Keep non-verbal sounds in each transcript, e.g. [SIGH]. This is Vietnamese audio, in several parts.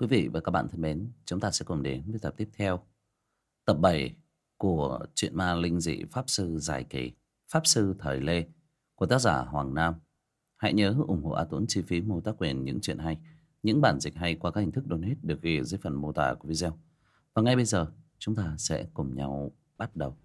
Quý vị và các bạn thân mến, chúng ta sẽ cùng đến với tập tiếp theo. Tập 7 của truyện ma linh dị Pháp Sư Giải Kỳ, Pháp Sư Thời Lê của tác giả Hoàng Nam. Hãy nhớ ủng hộ A Tuấn chi phí mua tác quyền những chuyện hay, những bản dịch hay qua các hình thức donate được ghi ở dưới phần mô tả của video. Và ngay bây giờ, chúng ta sẽ cùng nhau bắt đầu.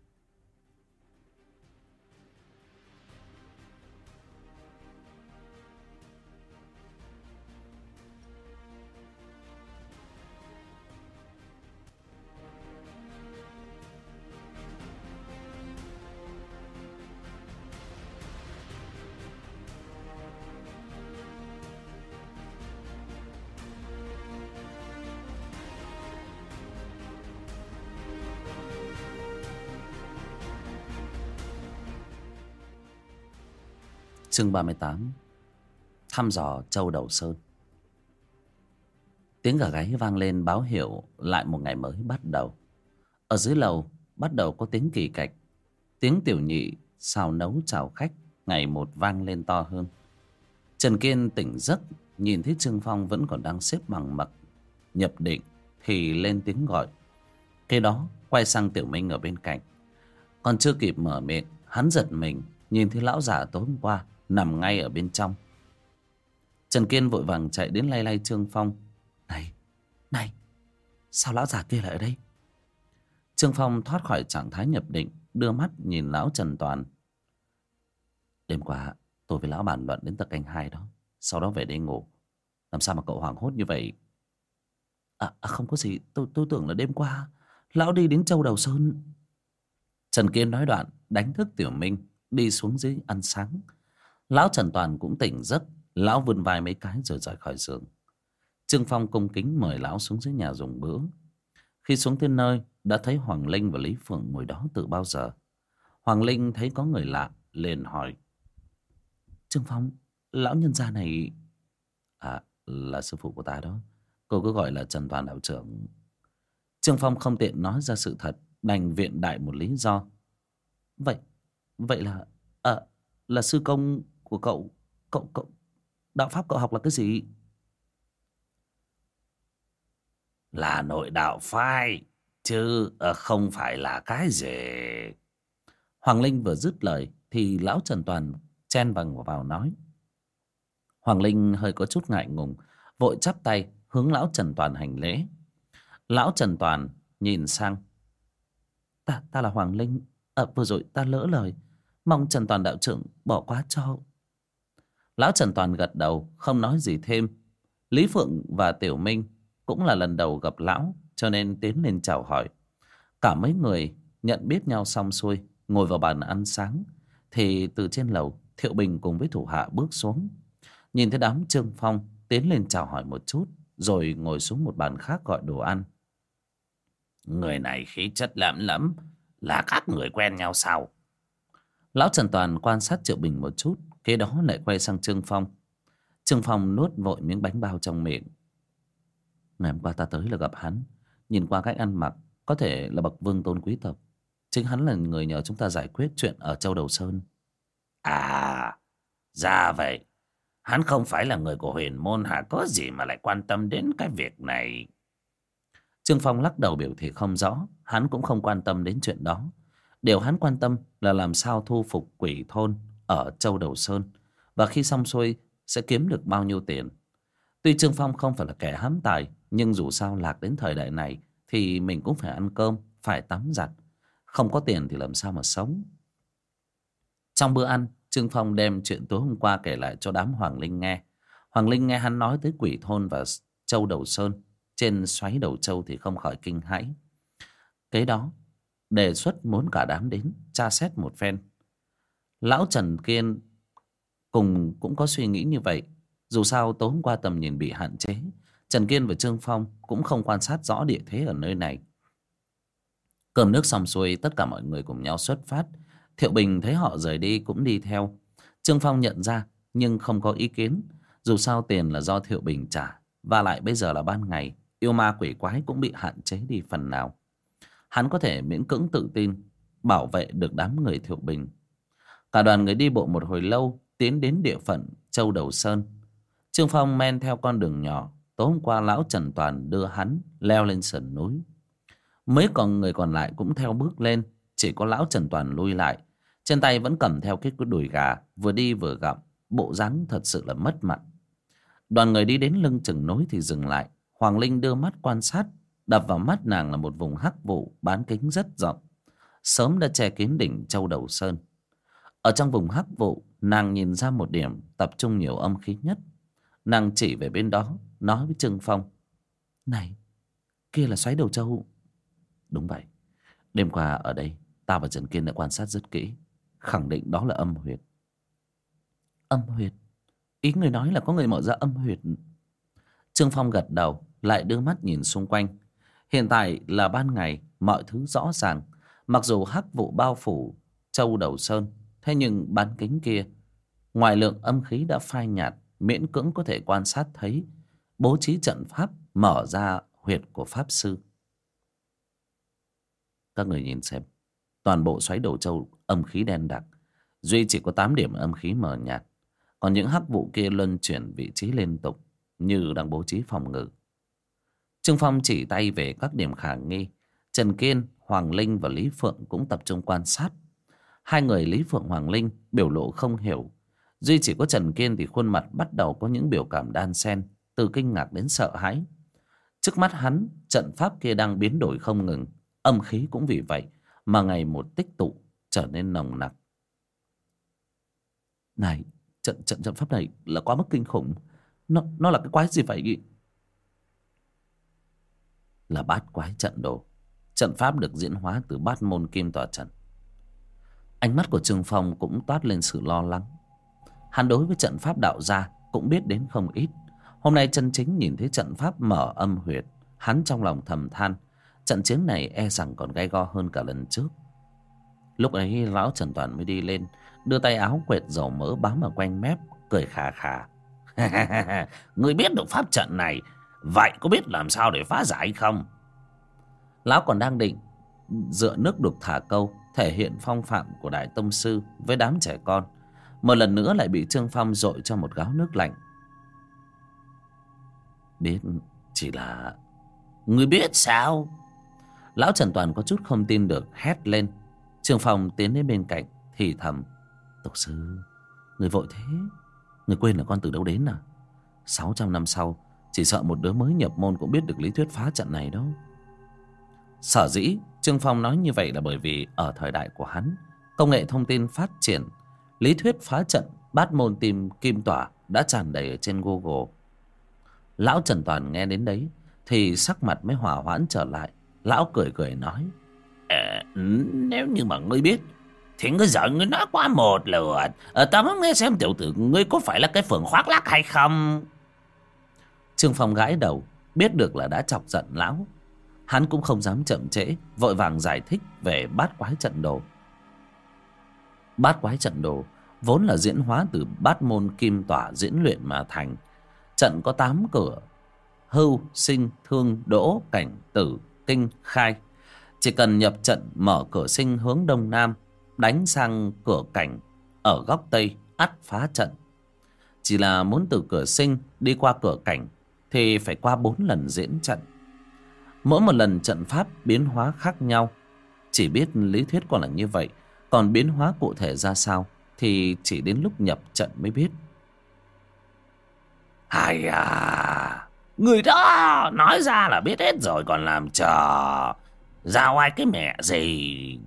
Chương 38 Thăm dò Châu Đầu Sơn Tiếng gà gáy vang lên báo hiệu lại một ngày mới bắt đầu. Ở dưới lầu bắt đầu có tiếng kỳ cạch. Tiếng tiểu nhị xào nấu chào khách ngày một vang lên to hơn. Trần Kiên tỉnh giấc nhìn thấy Trương Phong vẫn còn đang xếp bằng mặt nhập định thì lên tiếng gọi. Khi đó quay sang Tiểu Minh ở bên cạnh. Còn chưa kịp mở miệng, hắn giật mình nhìn thấy lão già tối hôm qua nằm ngay ở bên trong. Trần Kiên vội vàng chạy đến lay lay Trương Phong. Này, này, sao lão già kia lại ở đây? Trương Phong thoát khỏi trạng thái nhập định, đưa mắt nhìn lão Trần Toàn. Đêm qua, tôi với lão bàn luận đến tận canh hai đó. Sau đó về đây ngủ. Làm sao mà cậu hoảng hốt như vậy? À, à không có gì, tôi, tôi tưởng là đêm qua. Lão đi đến Châu Đầu Sơn. Trần Kiên nói đoạn, đánh thức Tiểu Minh, đi xuống dưới ăn sáng. Lão Trần Toàn cũng tỉnh giấc, Lão vươn vai mấy cái rồi rời khỏi giường. Trương Phong cung kính mời lão xuống dưới nhà dùng bữa. Khi xuống tới nơi, Đã thấy Hoàng Linh và Lý Phượng ngồi đó từ bao giờ. Hoàng Linh thấy có người lạ, liền hỏi, Trương Phong, Lão nhân gia này À là sư phụ của ta đó. Cô cứ gọi là Trần Toàn đạo trưởng. Trương Phong không tiện nói ra sự thật, Đành viện đại một lý do. Vậy Vậy là À là sư công của cậu cậu cậu đạo pháp cậu học là cái gì? Là nội đạo phái chứ ờ, không phải là cái gì. Hoàng linh vừa dứt lời thì lão trần toàn chen vào vào nói. Hoàng linh hơi có chút ngại ngùng vội chắp tay hướng lão trần toàn hành lễ. Lão trần toàn nhìn sang. Ta ta là hoàng linh. À, vừa rồi ta lỡ lời. Mong trần toàn đạo trưởng bỏ qua cho Lão Trần Toàn gật đầu Không nói gì thêm. Lý Phượng và Tiểu Minh Cũng là lần đầu gặp lão Cho nên tiến lên chào hỏi. Cả mấy người nhận biết nhau xong xuôi Ngồi vào bàn ăn sáng Thì từ trên lầu Thiệu Bình cùng với thủ hạ bước xuống. Nhìn thấy đám Trương Phong Tiến lên chào hỏi một chút Rồi ngồi xuống một bàn khác gọi đồ ăn. Người này khí chất lắm lắm Là các người quen nhau sao? Lão Trần Toàn quan sát Triệu Bình một chút Kế đó lại quay sang Trương Phong. Trương Phong nuốt vội miếng bánh bao trong miệng. Ngày hôm qua ta tới là gặp hắn. Nhìn qua cách ăn mặc Có thể là bậc vương tôn quý tộc. Chính hắn là người nhờ chúng ta giải quyết chuyện ở Châu Đầu Sơn. À Ra vậy. Hắn không phải là người của huyền môn hả? Có gì mà lại quan tâm đến cái việc này? Trương Phong lắc đầu biểu thị không rõ. Hắn cũng không quan tâm đến chuyện đó. Điều hắn quan tâm là làm sao thu phục quỷ thôn ở Châu Đầu Sơn và khi xong xuôi sẽ kiếm được bao nhiêu tiền. Tuy Trương Phong không phải là kẻ hám tài nhưng dù sao lạc đến thời đại này thì mình cũng phải ăn cơm, phải tắm giặt. Không có tiền thì làm sao mà sống. Trong bữa ăn, Trương Phong đem chuyện tối hôm qua kể lại cho đám Hoàng Linh nghe. Hoàng Linh nghe hắn nói tới quỷ thôn và Châu Đầu Sơn trên xoáy đầu châu thì không khỏi kinh hãi. Kế đó, đề xuất muốn cả đám đến tra xét một phen Lão Trần Kiên cùng cũng có suy nghĩ như vậy. Dù sao, tối hôm qua tầm nhìn bị hạn chế. Trần Kiên và Trương Phong cũng không quan sát rõ địa thế ở nơi này. Cơm nước xong xuôi, tất cả mọi người cùng nhau xuất phát. Thiệu Bình thấy họ rời đi cũng đi theo. Trương Phong nhận ra, nhưng không có ý kiến. Dù sao, tiền là do Thiệu Bình trả. Và lại bây giờ là ban ngày. Yêu ma quỷ quái cũng bị hạn chế đi phần nào. Hắn có thể miễn cưỡng tự tin, bảo vệ được đám người Thiệu Bình Cả đoàn người đi bộ một hồi lâu Tiến đến địa phận Châu Đầu Sơn Trương Phong men theo con đường nhỏ tối hôm qua lão Trần Toàn đưa hắn leo lên sườn núi. Mấy con người còn lại cũng theo bước lên, chỉ có lão Trần Toàn lui lại. Trên tay vẫn cầm theo cái đùi gà, vừa đi vừa gặm, bộ dáng thật sự là mất mặt. Đoàn người đi đến lưng chừng núi thì dừng lại. Hoàng Linh đưa mắt quan sát, đập vào mắt nàng là một vùng hắc vụ bán kính rất rộng. Sớm đã che kín đỉnh châu đầu sơn. Ở trong vùng hắc vụ, nàng nhìn ra một điểm tập trung nhiều âm khí nhất. Nàng chỉ về bên đó, nói với Trương Phong. Này, kia là xoáy đầu châu. Đúng vậy. Đêm qua ở đây, ta và Trần Kiên đã quan sát rất kỹ. Khẳng định đó là âm huyệt. Âm huyệt? Ý người nói là có người mở ra âm huyệt. Trương Phong gật đầu, lại đưa mắt nhìn xung quanh. Hiện tại là ban ngày, mọi thứ rõ ràng. Mặc dù hắc vụ bao phủ châu đầu sơn, thế nhưng bán kính kia, ngoài lượng âm khí đã phai nhạt, miễn cưỡng có thể quan sát thấy bố trí trận pháp mở ra huyệt của pháp sư. Các người nhìn xem, toàn bộ xoáy đầu châu âm khí đen đặc, duy chỉ có 8 điểm âm khí mờ nhạt, còn những hắc vụ kia luân chuyển vị trí liên tục như đang bố trí phòng ngự. Trương Phong chỉ tay về các điểm khả nghi, Trần Kiên, Hoàng Linh và Lý Phượng cũng tập trung quan sát. Hai người Lý Phượng Hoàng Linh biểu lộ không hiểu. Duy chỉ có Trần Kiên thì khuôn mặt bắt đầu có những biểu cảm đan xen, từ kinh ngạc đến sợ hãi. Trước mắt hắn, trận pháp kia đang biến đổi không ngừng, âm khí cũng vì vậy mà ngày một tích tụ trở nên nồng nặc. Này, trận trận trận pháp này là quá mức kinh khủng. Nó nó là cái quái gì vậy? Là bát quái trận đồ. Trận pháp được diễn hóa từ bát môn kim tòa trận. Ánh mắt của Trương Phong cũng toát lên sự lo lắng. Hắn đối với trận pháp đạo gia cũng biết đến không ít. Hôm nay chân chính nhìn thấy trận pháp mở âm huyệt, hắn trong lòng thầm than, trận chiến này e rằng còn gay go hơn cả lần trước. Lúc ấy lão Trần Toàn mới đi lên, đưa tay áo quệt dầu mỡ bám ở quanh mép, cười khà khà. [LAUGHS] Người biết được pháp trận này, vậy có biết làm sao để phá giải không? Lão còn đang định dựa nước đục thả câu, thể hiện phong phạm của Đại Tông Sư với đám trẻ con. Một lần nữa lại bị Trương Phong dội cho một gáo nước lạnh. Biết chỉ là... Người biết sao? Lão Trần Toàn có chút không tin được, hét lên. Trương Phong tiến đến bên cạnh, thì thầm. Tộc sư, người vội thế. Người quên là con từ đâu đến à? 600 năm sau, chỉ sợ một đứa mới nhập môn cũng biết được lý thuyết phá trận này đâu. Sở dĩ Trương Phong nói như vậy là bởi vì ở thời đại của hắn, công nghệ thông tin phát triển, lý thuyết phá trận bát môn tìm kim tỏa đã tràn đầy ở trên Google. Lão Trần Toàn nghe đến đấy thì sắc mặt mới hòa hoãn trở lại. Lão cười cười nói. À, nếu như mà ngươi biết thì ngươi giận ngươi nói quá một lượt. À, ta muốn nghe xem tiểu tử ngươi có phải là cái phường khoác lác hay không? Trương Phong gãi đầu, biết được là đã chọc giận lão. Hắn cũng không dám chậm trễ, vội vàng giải thích về bát quái trận đồ. Bát quái trận đồ vốn là diễn hóa từ bát môn kim tỏa diễn luyện mà thành. Trận có tám cửa, hưu, sinh, thương, đỗ, cảnh, tử, kinh, khai. Chỉ cần nhập trận mở cửa sinh hướng đông nam, đánh sang cửa cảnh ở góc tây, ắt phá trận. Chỉ là muốn từ cửa sinh đi qua cửa cảnh thì phải qua bốn lần diễn trận. Mỗi một lần trận pháp biến hóa khác nhau. Chỉ biết lý thuyết còn là như vậy, còn biến hóa cụ thể ra sao thì chỉ đến lúc nhập trận mới biết. Hay à, người đó nói ra là biết hết rồi còn làm trò. Giao ai cái mẹ gì.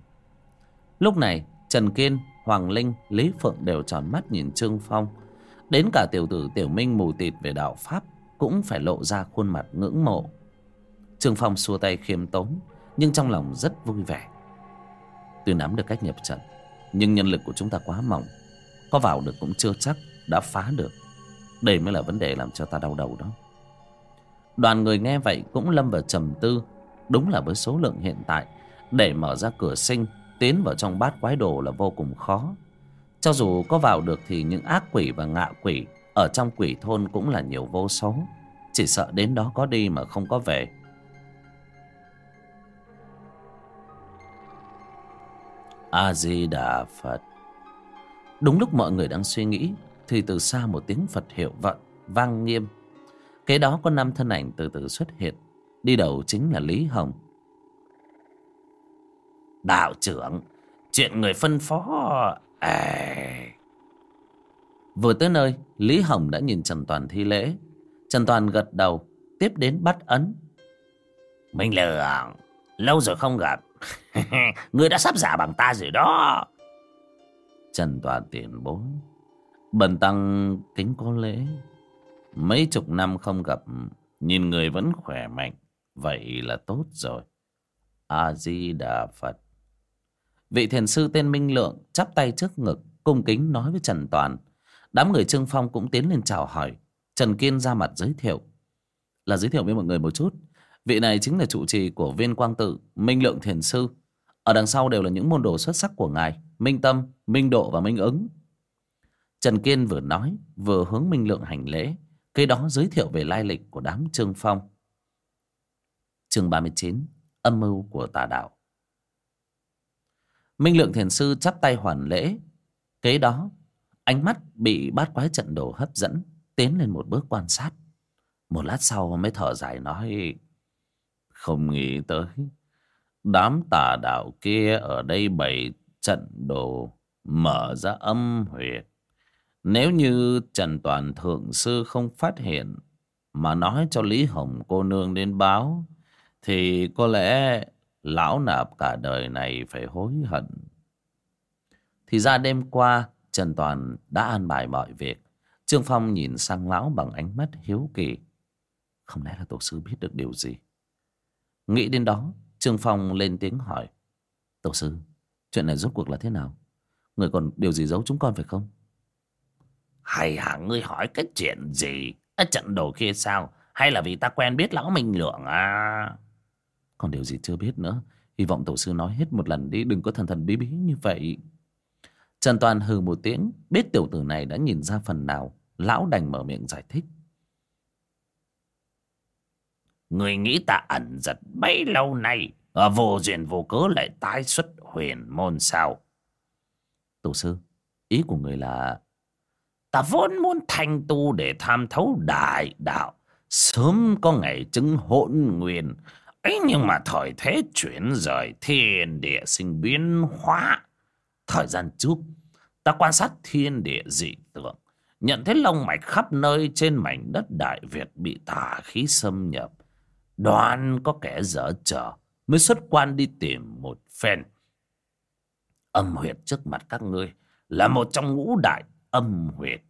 Lúc này, Trần Kiên, Hoàng Linh, Lý Phượng đều tròn mắt nhìn Trương Phong. Đến cả tiểu tử Tiểu Minh mù tịt về đạo Pháp cũng phải lộ ra khuôn mặt ngưỡng mộ. Trương Phong xua tay khiêm tốn, nhưng trong lòng rất vui vẻ. Tuy nắm được cách nhập trận, nhưng nhân lực của chúng ta quá mỏng. Có vào được cũng chưa chắc đã phá được. Đây mới là vấn đề làm cho ta đau đầu đó. Đoàn người nghe vậy cũng lâm vào trầm tư. Đúng là với số lượng hiện tại, để mở ra cửa sinh, tiến vào trong bát quái đồ là vô cùng khó. Cho dù có vào được thì những ác quỷ và ngạ quỷ ở trong quỷ thôn cũng là nhiều vô số. Chỉ sợ đến đó có đi mà không có về. A-di-đà Phật. Đúng lúc mọi người đang suy nghĩ, Thì từ xa một tiếng Phật hiệu vận vang nghiêm. Kế đó có năm thân ảnh từ từ xuất hiện, Đi đầu chính là Lý Hồng. Đạo trưởng, Chuyện người phân phó. À... Vừa tới nơi, Lý Hồng đã nhìn Trần Toàn thi lễ. Trần Toàn gật đầu, Tiếp đến bắt ấn. Minh Lượng Lâu rồi không gặp. [LAUGHS] Người đã sắp giả bằng ta rồi đó. Trần Toàn tiền bối, Bần tăng kính có lễ. Mấy chục năm không gặp, Nhìn người vẫn khỏe mạnh, Vậy là tốt rồi. A-di-đà Phật. Vị thiền sư tên Minh Lượng chắp tay trước ngực, cung kính nói với Trần Toàn. Đám người Trương Phong cũng tiến lên chào hỏi. Trần Kiên ra mặt giới thiệu. Là giới thiệu với mọi người một chút. Vị này chính là trụ trì của viên quang tự Minh Lượng Thiền Sư. Ở đằng sau đều là những môn đồ xuất sắc của ngài Minh Tâm, Minh Độ và Minh Ứng. Trần Kiên vừa nói Vừa hướng Minh Lượng hành lễ Kế đó giới thiệu về lai lịch của đám Trương Phong. Chương 39 Âm mưu của tà đạo. Minh Lượng Thiền Sư chắp tay hoàn lễ Kế đó Ánh mắt bị bát quái trận đồ hấp dẫn Tiến lên một bước quan sát. Một lát sau mới thở dài nói không nghĩ tới Đám tà đạo kia ở đây bày trận đồ, Mở ra âm huyệt Nếu như Trần Toàn Thượng Sư không phát hiện Mà nói cho Lý Hồng cô nương đến báo, Thì có lẽ Lão nạp cả đời này phải hối hận Thì ra đêm qua, Trần Toàn đã an bài mọi việc. Trương Phong nhìn sang lão bằng ánh mắt hiếu kỳ. Không lẽ là tổ sư biết được điều gì? Nghĩ đến đó, Trương Phong lên tiếng hỏi. Tổ sư, chuyện này rốt cuộc là thế nào? Người còn điều gì giấu chúng con phải không? Hay hả ngươi hỏi cái chuyện gì? Ở trận đồ kia sao? Hay là vì ta quen biết lão Minh Lượng à? Còn điều gì chưa biết nữa. Hy vọng tổ sư nói hết một lần đi. Đừng có thần thần bí bí như vậy. Trần Toàn hừ một tiếng, biết tiểu tử này đã nhìn ra phần nào, lão đành mở miệng giải thích. Người nghĩ ta ẩn giật bấy lâu nay, ở vô duyên vô cớ lại tái xuất huyền môn sao? Tổ sư, ý của người là... Ta vốn muốn thành tu để tham thấu đại đạo, sớm có ngày chứng hỗn nguyên. ấy nhưng mà thời thế chuyển rời thiên địa sinh biến hóa Thời gian trước, ta quan sát thiên địa dị tượng, nhận thấy long mạch khắp nơi trên mảnh đất Đại Việt bị tà khí xâm nhập. Đoán có kẻ dở trò mới xuất quan đi tìm một phen. Âm huyệt trước mặt các ngươi là một trong ngũ đại âm huyệt.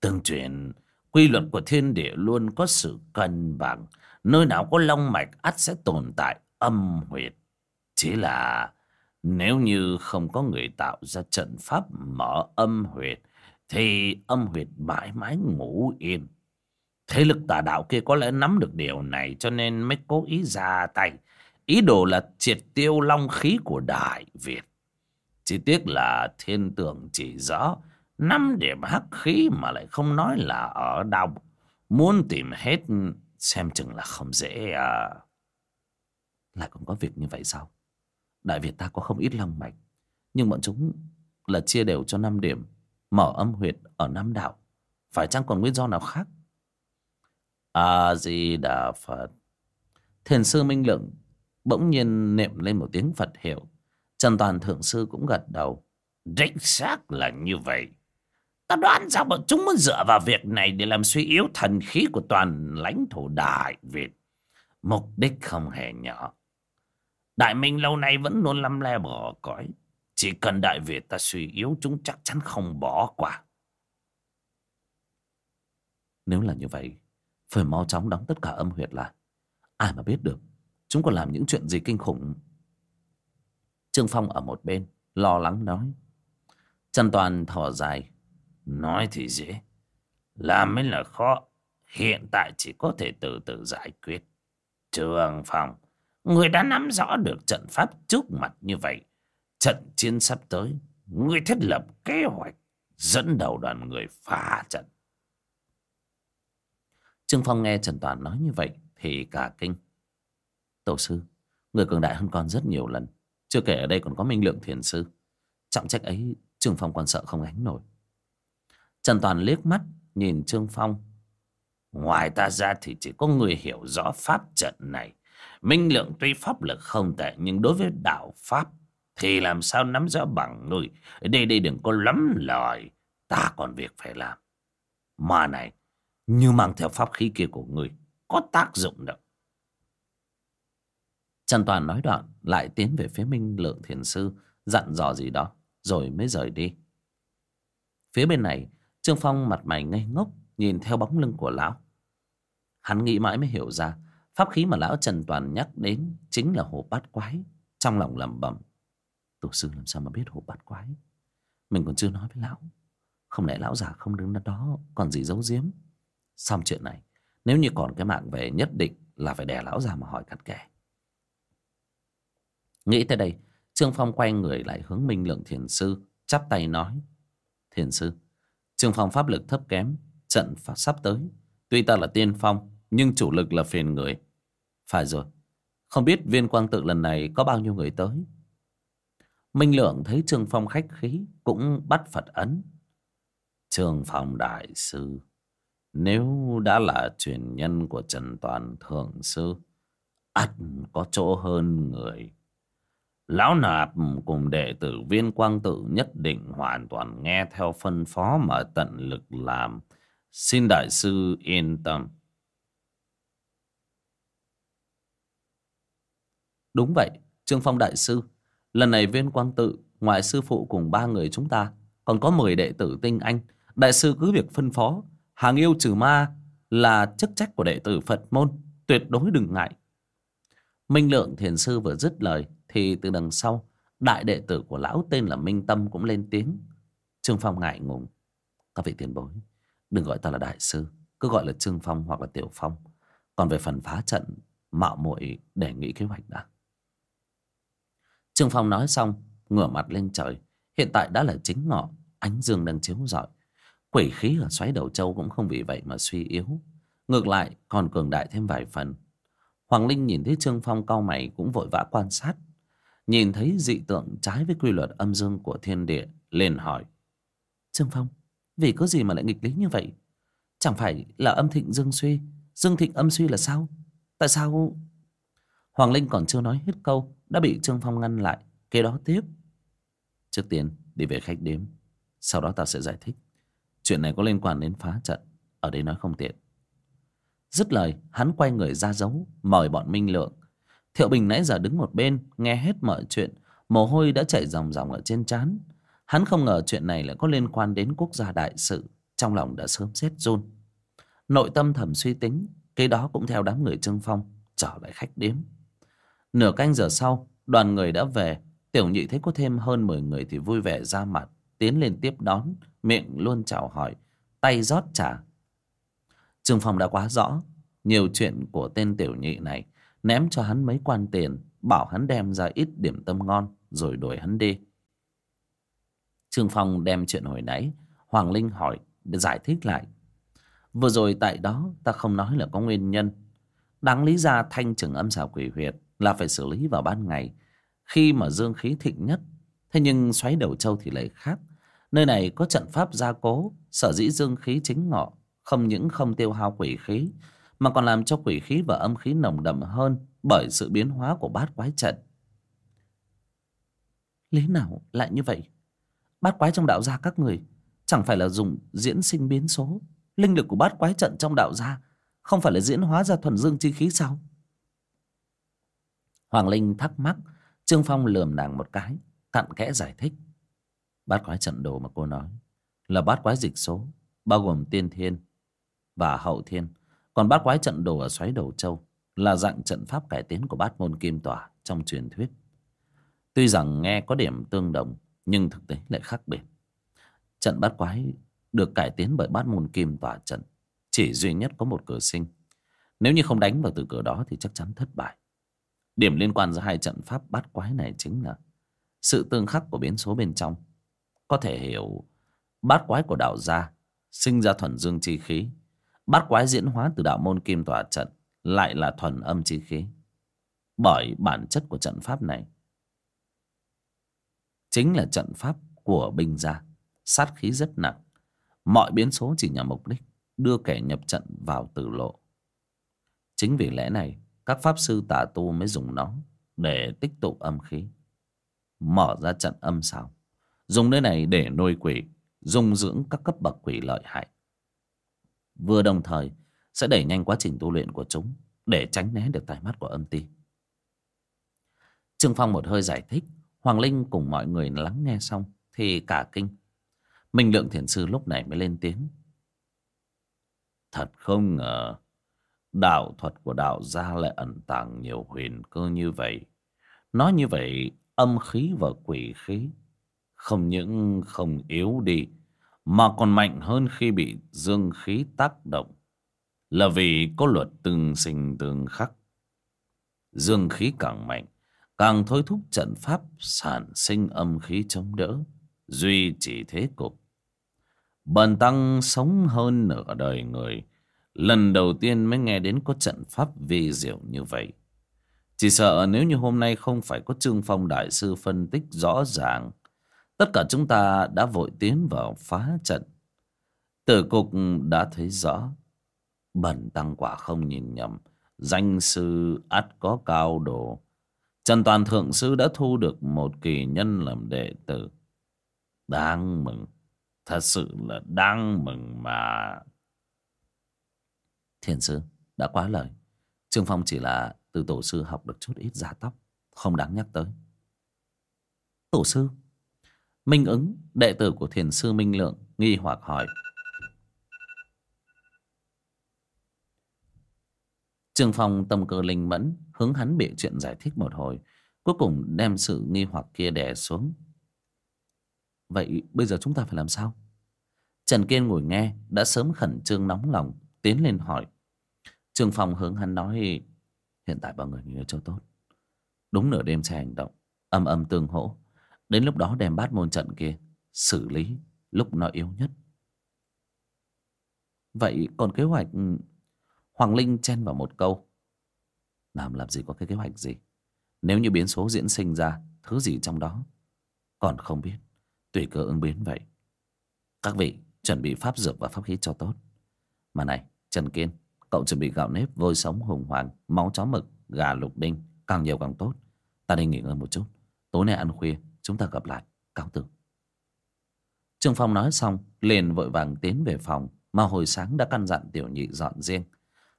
Tương truyền, quy luật của thiên địa luôn có sự cân bằng. Nơi nào có long mạch ắt sẽ tồn tại âm huyệt. Chỉ là nếu như không có người tạo ra trận pháp mở âm huyệt, thì âm huyệt mãi mãi ngủ yên. Thế lực tà đạo kia có lẽ nắm được điều này, cho nên mới cố ý ra tay. Ý đồ là triệt tiêu long khí của Đại Việt. Chỉ tiếc là thiên tượng chỉ rõ, năm điểm hắc khí mà lại không nói là ở đâu. Muốn tìm hết, xem chừng là không dễ à. Lại còn có việc như vậy sao? Đại Việt ta có không ít long mạch, Nhưng bọn chúng là chia đều cho năm điểm, Mở âm huyệt ở Nam Đạo Phải chăng còn nguyên do nào khác A-di-đà Phật. Thiền sư Minh Lượng Bỗng nhiên niệm lên một tiếng Phật hiệu. Trần Toàn Thượng Sư cũng gật đầu. Đích xác là như vậy. Ta đoán rằng bọn chúng muốn dựa vào việc này Để làm suy yếu thần khí của toàn lãnh thổ Đại Việt. Mục đích không hề nhỏ. Đại Minh lâu nay vẫn luôn lăm le bỏ cõi. Chỉ cần Đại Việt ta suy yếu chúng chắc chắn không bỏ qua. Nếu là như vậy, phải mau chóng đóng tất cả âm huyệt lại. Ai mà biết được, chúng còn làm những chuyện gì kinh khủng. Trương Phong ở một bên, lo lắng nói. Trần Toàn thở dài. Nói thì dễ, làm mới là khó. Hiện tại chỉ có thể từ từ giải quyết. Trương Phong Người đã nắm rõ được trận pháp trước mặt như vậy. Trận chiến sắp tới, người thiết lập kế hoạch, dẫn đầu đoàn người phá trận. Trương Phong nghe Trần Toàn nói như vậy thì cả kinh. Tổ sư, người cường đại hơn con rất nhiều lần. Chưa kể ở đây còn có Minh Lượng Thiền Sư. Trọng trách ấy Trương Phong còn sợ không gánh nổi. Trần Toàn liếc mắt nhìn Trương Phong. Ngoài ta ra thì chỉ có người hiểu rõ pháp trận này. Minh lượng tuy pháp lực không tệ nhưng đối với đạo pháp thì làm sao nắm rõ bằng người. Đây đây đừng có lắm lời. Ta còn việc phải làm. Mà này, như mang theo pháp khí kia của người, có tác dụng đâu. Trần Toàn nói đoạn, lại tiến về phía Minh Lượng Thiền Sư, dặn dò gì đó, rồi mới rời đi. Phía bên này, Trương Phong mặt mày ngây ngốc, nhìn theo bóng lưng của lão. Hắn nghĩ mãi mới hiểu ra, pháp khí mà lão Trần Toàn nhắc đến chính là hồ bát quái. Trong lòng lẩm bẩm, tổ sư làm sao mà biết hồ bát quái? Mình còn chưa nói với lão. Không lẽ lão già không đứng đó còn gì giấu giếm? Xong chuyện này, nếu như còn cái mạng về nhất định là phải đè lão già mà hỏi cặn kẽ. Nghĩ tới đây, Trương Phong quay người lại hướng Minh Lượng Thiền Sư, chắp tay nói. Thiền Sư, Trương Phong pháp lực thấp kém, trận pháp sắp tới. Tuy ta là tiên phong, nhưng chủ lực là phiền người. Phải rồi, không biết viên quang tự lần này có bao nhiêu người tới. Minh Lượng thấy Trương Phong khách khí, cũng bắt Phật ấn. Trương Phong Đại Sư, nếu đã là truyền nhân của Trần Toàn Thượng Sư, ắt có chỗ hơn người. Lão Nạp cùng đệ tử viên quang tự nhất định hoàn toàn nghe theo phân phó mà tận lực làm. Xin đại sư yên tâm. Đúng vậy, Trương Phong đại sư. Lần này viên quang tự, ngoài sư phụ cùng ba người chúng ta, còn có 10 đệ tử tinh anh. Đại sư cứ việc phân phó, hàng yêu trừ ma là chức trách của đệ tử Phật môn, tuyệt đối đừng ngại. Minh Lượng Thiền Sư vừa dứt lời thì từ đằng sau đại đệ tử của lão tên là Minh Tâm cũng lên tiếng. Trương Phong ngại ngùng. Các vị tiền bối, đừng gọi ta là đại sư, cứ gọi là Trương Phong hoặc là Tiểu Phong. Còn về phần phá trận, mạo muội để nghĩ kế hoạch đã. Trương Phong nói xong, ngửa mặt lên trời. Hiện tại đã là chính ngọ, ánh dương đang chiếu rọi. Quỷ khí ở xoáy đầu châu cũng không vì vậy mà suy yếu. Ngược lại còn cường đại thêm vài phần. Hoàng Linh nhìn thấy Trương Phong cau mày cũng vội vã quan sát. Nhìn thấy dị tượng trái với quy luật âm dương của thiên địa, liền hỏi. Trương Phong, vì có gì mà lại nghịch lý như vậy? Chẳng phải là âm thịnh dương suy, dương thịnh âm suy là sao? Tại sao... Hoàng Linh còn chưa nói hết câu, đã bị Trương Phong ngăn lại. Kế đó tiếp. Trước tiên, đi về khách đếm. Sau đó ta sẽ giải thích. Chuyện này có liên quan đến phá trận. Ở đây nói không tiện. Dứt lời, hắn quay người ra dấu, mời bọn Minh Lượng. Thiệu Bình nãy giờ đứng một bên, nghe hết mọi chuyện, mồ hôi đã chảy ròng ròng ở trên trán. Hắn không ngờ chuyện này lại có liên quan đến quốc gia đại sự, trong lòng đã sớm rét run. Nội tâm thầm suy tính, Kế đó cũng theo đám người Trương Phong, trở lại khách điếm. Nửa canh giờ sau, đoàn người đã về, tiểu nhị thấy có thêm hơn 10 người thì vui vẻ ra mặt, tiến lên tiếp đón, miệng luôn chào hỏi, tay rót trà. Trương Phong đã quá rõ Nhiều chuyện của tên tiểu nhị này Ném cho hắn mấy quan tiền Bảo hắn đem ra ít điểm tâm ngon Rồi đuổi hắn đi. Trương Phong đem chuyện hồi nãy Hoàng Linh hỏi để giải thích lại. Vừa rồi tại đó ta không nói là có nguyên nhân. Đáng lý ra thanh trừng âm xào quỷ huyệt Là phải xử lý vào ban ngày Khi mà dương khí thịnh nhất Thế nhưng xoáy đầu châu thì lại khác. Nơi này có trận pháp gia cố Sở dĩ dương khí chính ngọ không những không tiêu hao quỷ khí mà còn làm cho quỷ khí và âm khí nồng đậm hơn bởi sự biến hóa của bát quái trận. Lý nào lại như vậy? Bát quái trong đạo gia các người chẳng phải là dùng diễn sinh biến số. Linh lực của bát quái trận trong đạo gia không phải là diễn hóa ra thuần dương chi khí sao? Hoàng Linh thắc mắc, Trương Phong lườm nàng một cái, cặn kẽ giải thích. Bát quái trận đồ mà cô nói là bát quái dịch số, bao gồm tiên thiên, và hậu thiên. Còn bát quái trận đồ ở xoáy đầu châu là dạng trận pháp cải tiến của bát môn kim tỏa trong truyền thuyết. Tuy rằng nghe có điểm tương đồng nhưng thực tế lại khác biệt. Trận bát quái được cải tiến bởi bát môn kim tỏa trận chỉ duy nhất có một cửa sinh. Nếu như không đánh vào từ cửa đó thì chắc chắn thất bại. Điểm liên quan giữa hai trận pháp bát quái này chính là sự tương khắc của biến số bên trong có thể hiểu bát quái của đạo gia sinh ra thuần dương chi khí Bát quái diễn hóa từ đạo môn kim tòa trận lại là thuần âm chi khí. Bởi bản chất của trận pháp này chính là trận pháp của binh gia. Sát khí rất nặng. Mọi biến số chỉ nhằm mục đích đưa kẻ nhập trận vào tử lộ chính vì lẽ này, các pháp sư tà tu mới dùng nó để tích tụ âm khí, mở ra trận âm xào dùng nơi này để nuôi quỷ, dung dưỡng các cấp bậc quỷ lợi hại. Vừa đồng thời, sẽ đẩy nhanh quá trình tu luyện của chúng để tránh né được tai mắt của âm ti. Trương phong một hơi giải thích, hoàng linh cùng mọi người lắng nghe xong thì cả kinh. Minh lượng thiền sư lúc này mới lên tiếng. Thật không ngờ, đạo thuật của đạo gia lại ẩn tàng nhiều huyền cơ như vậy. Nói như vậy, âm khí và quỷ khí không những không yếu đi, mà còn mạnh hơn khi bị dương khí tác động. Là vì có luật tương sinh tương khắc. Dương khí càng mạnh, càng thôi thúc trận pháp sản sinh âm khí chống đỡ, duy trì thế cục. Bần tăng sống hơn nửa đời người, lần đầu tiên mới nghe đến có trận pháp vi diệu như vậy. Chỉ sợ nếu như hôm nay không phải có trương phong đại sư phân tích rõ ràng tất cả chúng ta đã vội tiến vào phá trận. Tử cục đã thấy rõ. Bần tăng quả không nhìn nhầm. Danh sư ắt có cao độ. Trần toàn thượng sư đã thu được một kỳ nhân làm đệ tử. Đáng mừng. Thật sự là đáng mừng mà. Thiền sư, đã quá lời. Trương phong chỉ là từ tổ sư học được chút ít giả tóc không đáng nhắc tới. Tổ sư? Minh ứng, đệ tử của thiền sư minh lượng, nghi hoặc hỏi. Trương phong tâm cơ linh mẫn hướng hắn bịa chuyện giải thích một hồi, cuối cùng đem sự nghi hoặc kia đè xuống. Vậy bây giờ chúng ta phải làm sao? Trần kiên ngồi nghe, đã sớm khẩn trương nóng lòng, tiến lên hỏi. Trương phong hướng hắn nói, hiện tại mọi người nghỉ cho tốt. Đúng nửa đêm sẽ hành động, âm âm tương hỗ đến lúc đó đem bát môn trận kia xử lý, lúc nó yếu nhất. Vậy còn kế hoạch ừ, hoàng linh chen vào một câu. Làm làm gì có cái kế hoạch gì? Nếu như biến số diễn sinh ra, thứ gì trong đó? Còn không biết. Tùy cơ ứng biến vậy. Các vị chuẩn bị pháp dược và pháp khí cho tốt. Mà này, trần kiên, cậu chuẩn bị gạo nếp, vôi sống, hùng hoàng, máu chó mực, gà lục đinh, càng nhiều càng tốt. Ta đi nghỉ ngơi một chút. Tối nay ăn khuya chúng ta gặp lại cáo từ trương phong nói xong, liền vội vàng tiến về phòng mà hồi sáng đã căn dặn tiểu nhị dọn riêng.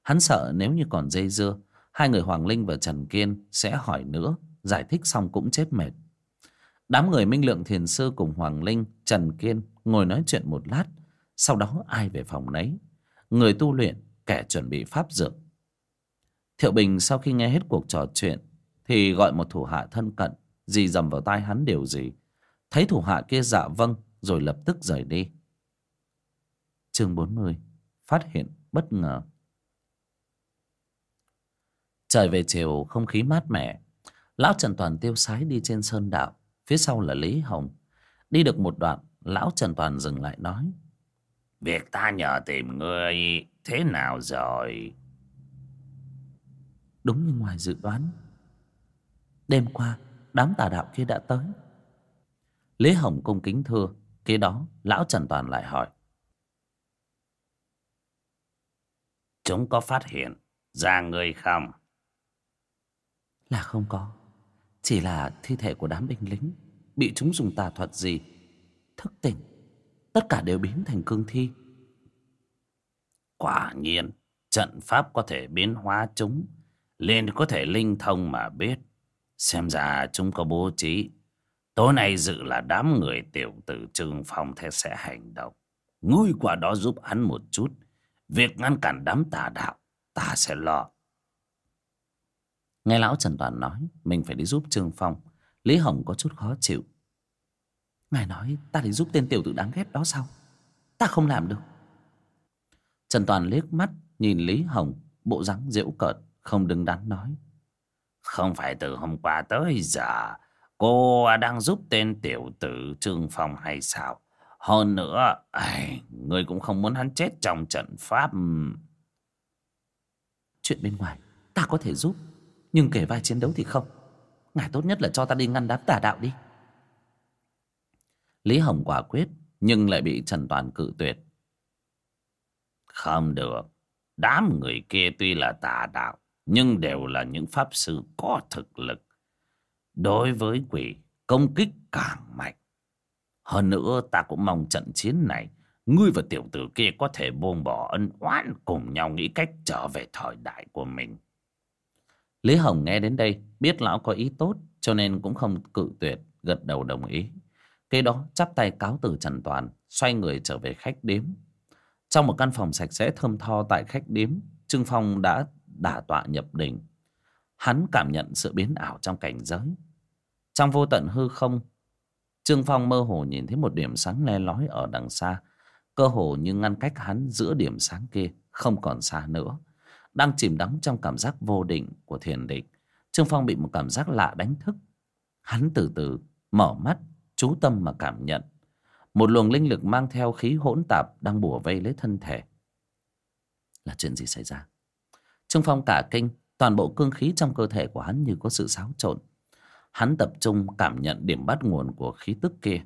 Hắn sợ nếu như còn dây dưa, hai người hoàng linh và trần kiên sẽ hỏi nữa, giải thích xong cũng chết mệt. Đám người minh lượng thiền sư cùng hoàng linh, trần kiên ngồi nói chuyện một lát, sau đó ai về phòng nấy. Người tu luyện, kẻ chuẩn bị pháp dược. Thiệu bình sau khi nghe hết cuộc trò chuyện thì gọi một thủ hạ thân cận dì dầm vào tai hắn điều gì? Thấy thủ hạ kia dạ vâng rồi lập tức rời đi. Chương bốn mươi, phát hiện bất ngờ. Trời về chiều, không khí mát mẻ. Lão trần toàn tiêu sái đi trên sơn đạo, phía sau là lý hồng. Đi được một đoạn, lão trần toàn dừng lại nói, việc ta nhờ tìm ngươi, thế nào rồi? Đúng như ngoài dự đoán. Đêm qua đám tà đạo kia đã tới. Lý hồng cung kính thưa kế đó lão trần toàn lại hỏi. Chúng có phát hiện ra người không? Là không có. Chỉ là thi thể của đám binh lính bị chúng dùng tà thuật gì thức tỉnh. Tất cả đều biến thành cương thi. Quả nhiên trận pháp có thể biến hóa chúng liền có thể linh thông mà biết xem ra chúng có bố trí. Tối nay dự là đám người tiểu tử trương phong thế sẽ hành động. Ngươi qua đó giúp hắn một chút. Việc ngăn cản đám tà đạo, ta sẽ lo. Nghe lão trần toàn nói, mình phải đi giúp trương phong. Lý hồng có chút khó chịu. Ngài nói ta đi giúp tên tiểu tử đáng ghét đó sao? Ta không làm được. Trần toàn liếc mắt, nhìn lý hồng, bộ dáng giễu cợt, không đứng đắn nói không phải từ hôm qua tới giờ. Cô đang giúp tên tiểu tử trương phong hay sao? Hơn nữa ai, người cũng không muốn hắn chết trong trận pháp. Chuyện bên ngoài ta có thể giúp nhưng kể vai chiến đấu thì không. Ngài tốt nhất là cho ta đi ngăn đám tà đạo đi. Lý hồng quả quyết nhưng lại bị trần toàn cự tuyệt. Không được. Đám người kia tuy là tà đạo, nhưng đều là những pháp sư có thực lực. Đối với quỷ, công kích càng mạnh. Hơn nữa ta cũng mong trận chiến này, ngươi và tiểu tử kia có thể buông bỏ ân oán cùng nhau nghĩ cách trở về thời đại của mình. Lý Hồng nghe đến đây, biết lão có ý tốt, cho nên cũng không cự tuyệt, gật đầu đồng ý. Kế đó chắp tay cáo từ Trần Toàn, xoay người trở về khách điếm. Trong một căn phòng sạch sẽ thơm tho tại khách điếm, Trương Phong đã đả tọa nhập đỉnh. Hắn cảm nhận sự biến ảo trong cảnh giới. Trong vô tận hư không, Trương Phong mơ hồ nhìn thấy một điểm sáng le lói ở đằng xa. Cơ hồ như ngăn cách hắn giữa điểm sáng kia, không còn xa nữa. Đang chìm đắm trong cảm giác vô định của thiền định. Trương Phong bị một cảm giác lạ đánh thức. Hắn từ từ mở mắt, chú tâm mà cảm nhận. Một luồng linh lực mang theo khí hỗn tạp đang bùa vây lấy thân thể. Là chuyện gì xảy ra? Trương Phong cả kinh, toàn bộ cương khí trong cơ thể của hắn như có sự xáo trộn. Hắn tập trung cảm nhận điểm bắt nguồn của khí tức kia.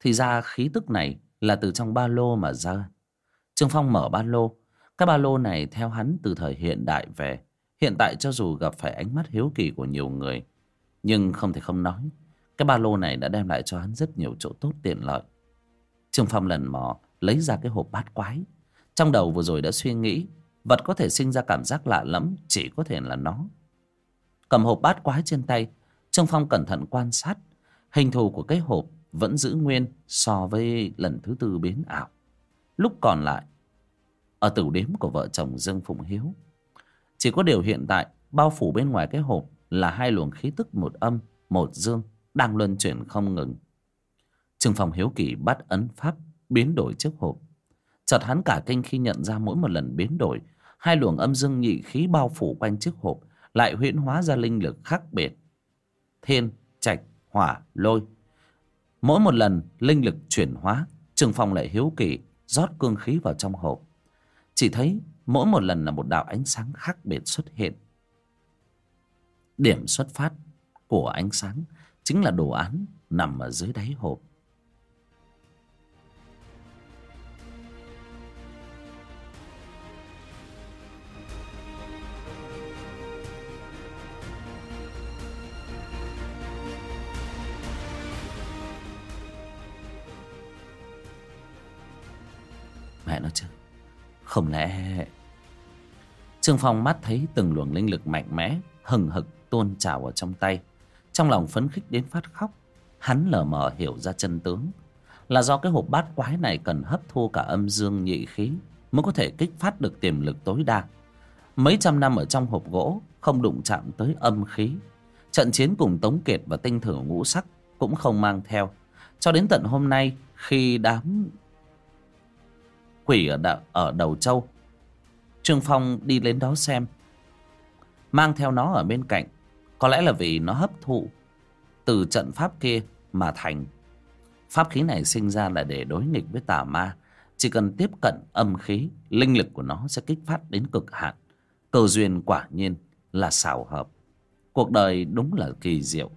Thì ra khí tức này là từ trong ba lô mà ra. Trương Phong mở ba lô. Cái ba lô này theo hắn từ thời hiện đại về. Hiện tại cho dù gặp phải ánh mắt hiếu kỳ của nhiều người. Nhưng không thể không nói. Cái ba lô này đã đem lại cho hắn rất nhiều chỗ tốt tiện lợi. Trương Phong lần mò lấy ra cái hộp bát quái. Trong đầu vừa rồi đã suy nghĩ vật có thể sinh ra cảm giác lạ lẫm chỉ có thể là nó. Cầm hộp bát quái trên tay, Trương Phong cẩn thận quan sát. Hình thù của cái hộp vẫn giữ nguyên so với lần thứ tư biến ảo. Lúc còn lại, ở tử đếm của vợ chồng Dương Phụng Hiếu. Chỉ có điều hiện tại, bao phủ bên ngoài cái hộp là hai luồng khí tức một âm, một dương, đang luân chuyển không ngừng. Trương Phong Hiếu Kỳ bắt ấn pháp biến đổi chiếc hộp. Chợt hắn cả kinh khi nhận ra mỗi một lần biến đổi, hai luồng âm dương nhị khí bao phủ quanh chiếc hộp lại huyễn hóa ra linh lực khác biệt. Thiên, trạch, hỏa, lôi. Mỗi một lần linh lực chuyển hóa, trường Phong lại hiếu kỳ rót cương khí vào trong hộp. Chỉ thấy mỗi một lần là một đạo ánh sáng khác biệt xuất hiện. Điểm xuất phát của ánh sáng chính là đồ án nằm ở dưới đáy hộp. Mẹ nó chứ? Không lẽ Trương Phong mắt thấy từng luồng linh lực mạnh mẽ, Hừng hực tuôn trào ở trong tay. Trong lòng phấn khích đến phát khóc, Hắn lờ mờ hiểu ra chân tướng. Là do cái hộp bát quái này Cần hấp thu cả âm dương nhị khí Mới có thể kích phát được tiềm lực tối đa. Mấy trăm năm ở trong hộp gỗ Không đụng chạm tới âm khí. Trận chiến cùng Tống Kiệt và tinh thử ngũ sắc Cũng không mang theo. Cho đến tận hôm nay, Khi đám quỷ ở, đ- ở đầu châu trương phong đi lên đó xem. Mang theo nó ở bên cạnh. Có lẽ là vì nó hấp thụ từ trận pháp kia mà thành. Pháp khí này sinh ra là để đối nghịch với tà ma. Chỉ cần tiếp cận âm khí linh lực của nó sẽ kích phát đến cực hạn. Cầu duyên quả nhiên là xảo hợp. Cuộc đời đúng là kỳ diệu.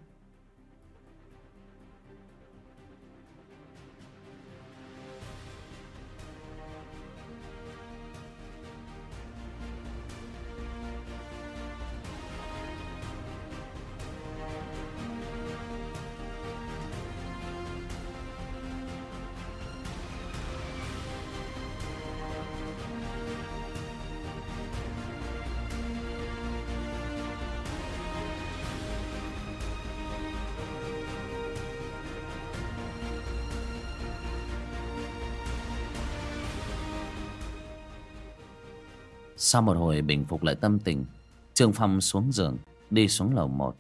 Sau một hồi bình phục lại tâm tình Trương Phong xuống giường Đi xuống lầu một.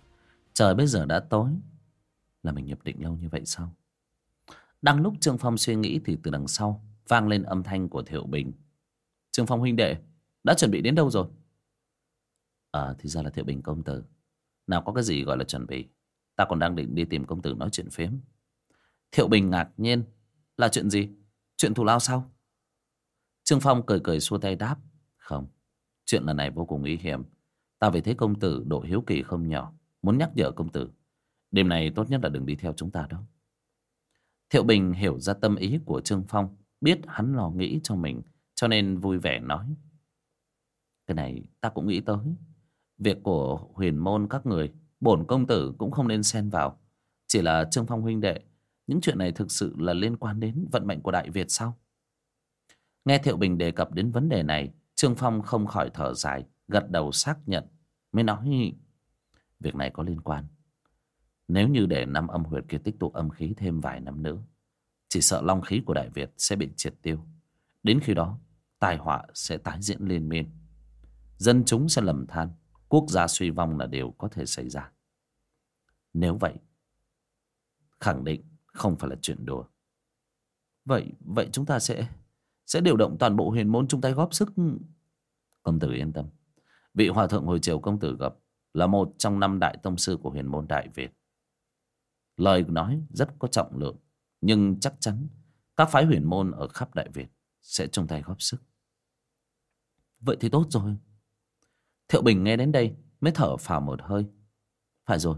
Trời bây giờ đã tối. Là mình nhập định lâu như vậy sao? Đang lúc Trương Phong suy nghĩ Thì từ đằng sau vang lên âm thanh của Thiệu Bình. Trương Phong huynh đệ Đã chuẩn bị đến đâu rồi? À thì ra là Thiệu Bình công tử. Nào có cái gì gọi là chuẩn bị? Ta còn đang định đi tìm công tử nói chuyện phếm Thiệu Bình ngạc nhiên. Là chuyện gì? Chuyện thù lao sao? Trương Phong cười cười xua tay đáp. Không, chuyện lần này vô cùng nguy hiểm. Ta vì thế công tử, độ hiếu kỳ không nhỏ. Muốn nhắc nhở công tử. Đêm này tốt nhất là đừng đi theo chúng ta đâu. Thiệu Bình hiểu ra tâm ý của Trương Phong. Biết hắn lo nghĩ cho mình. cho nên vui vẻ nói cái này ta cũng nghĩ tới việc của huyền môn các người, bổn công tử cũng không nên xen vào chỉ là trương phong huynh đệ, những chuyện này thực sự là liên quan đến vận mệnh của đại việt sao nghe thiệu bình đề cập đến vấn đề này trương phong không khỏi thở dài, gật đầu xác nhận, mới nói, việc này có liên quan. Nếu như để năm âm huyệt kia tích tụ âm khí thêm vài năm nữa, chỉ sợ long khí của đại việt sẽ bị triệt tiêu. Đến khi đó, tai họa sẽ tái diễn liên miên. Dân chúng sẽ lầm than, quốc gia suy vong là điều có thể xảy ra. Nếu vậy, khẳng định không phải là chuyện đùa. Vậy vậy chúng ta sẽ sẽ điều động toàn bộ huyền môn chung tay góp sức. Công tử yên tâm. Vị hòa thượng hồi chiều công tử gặp là một trong năm đại tông sư của huyền môn đại việt. Lời nói rất có trọng lượng, nhưng chắc chắn các phái huyền môn ở khắp đại việt sẽ chung tay góp sức. Vậy thì tốt rồi. Thiệu bình nghe đến đây mới thở phào một hơi. Phải rồi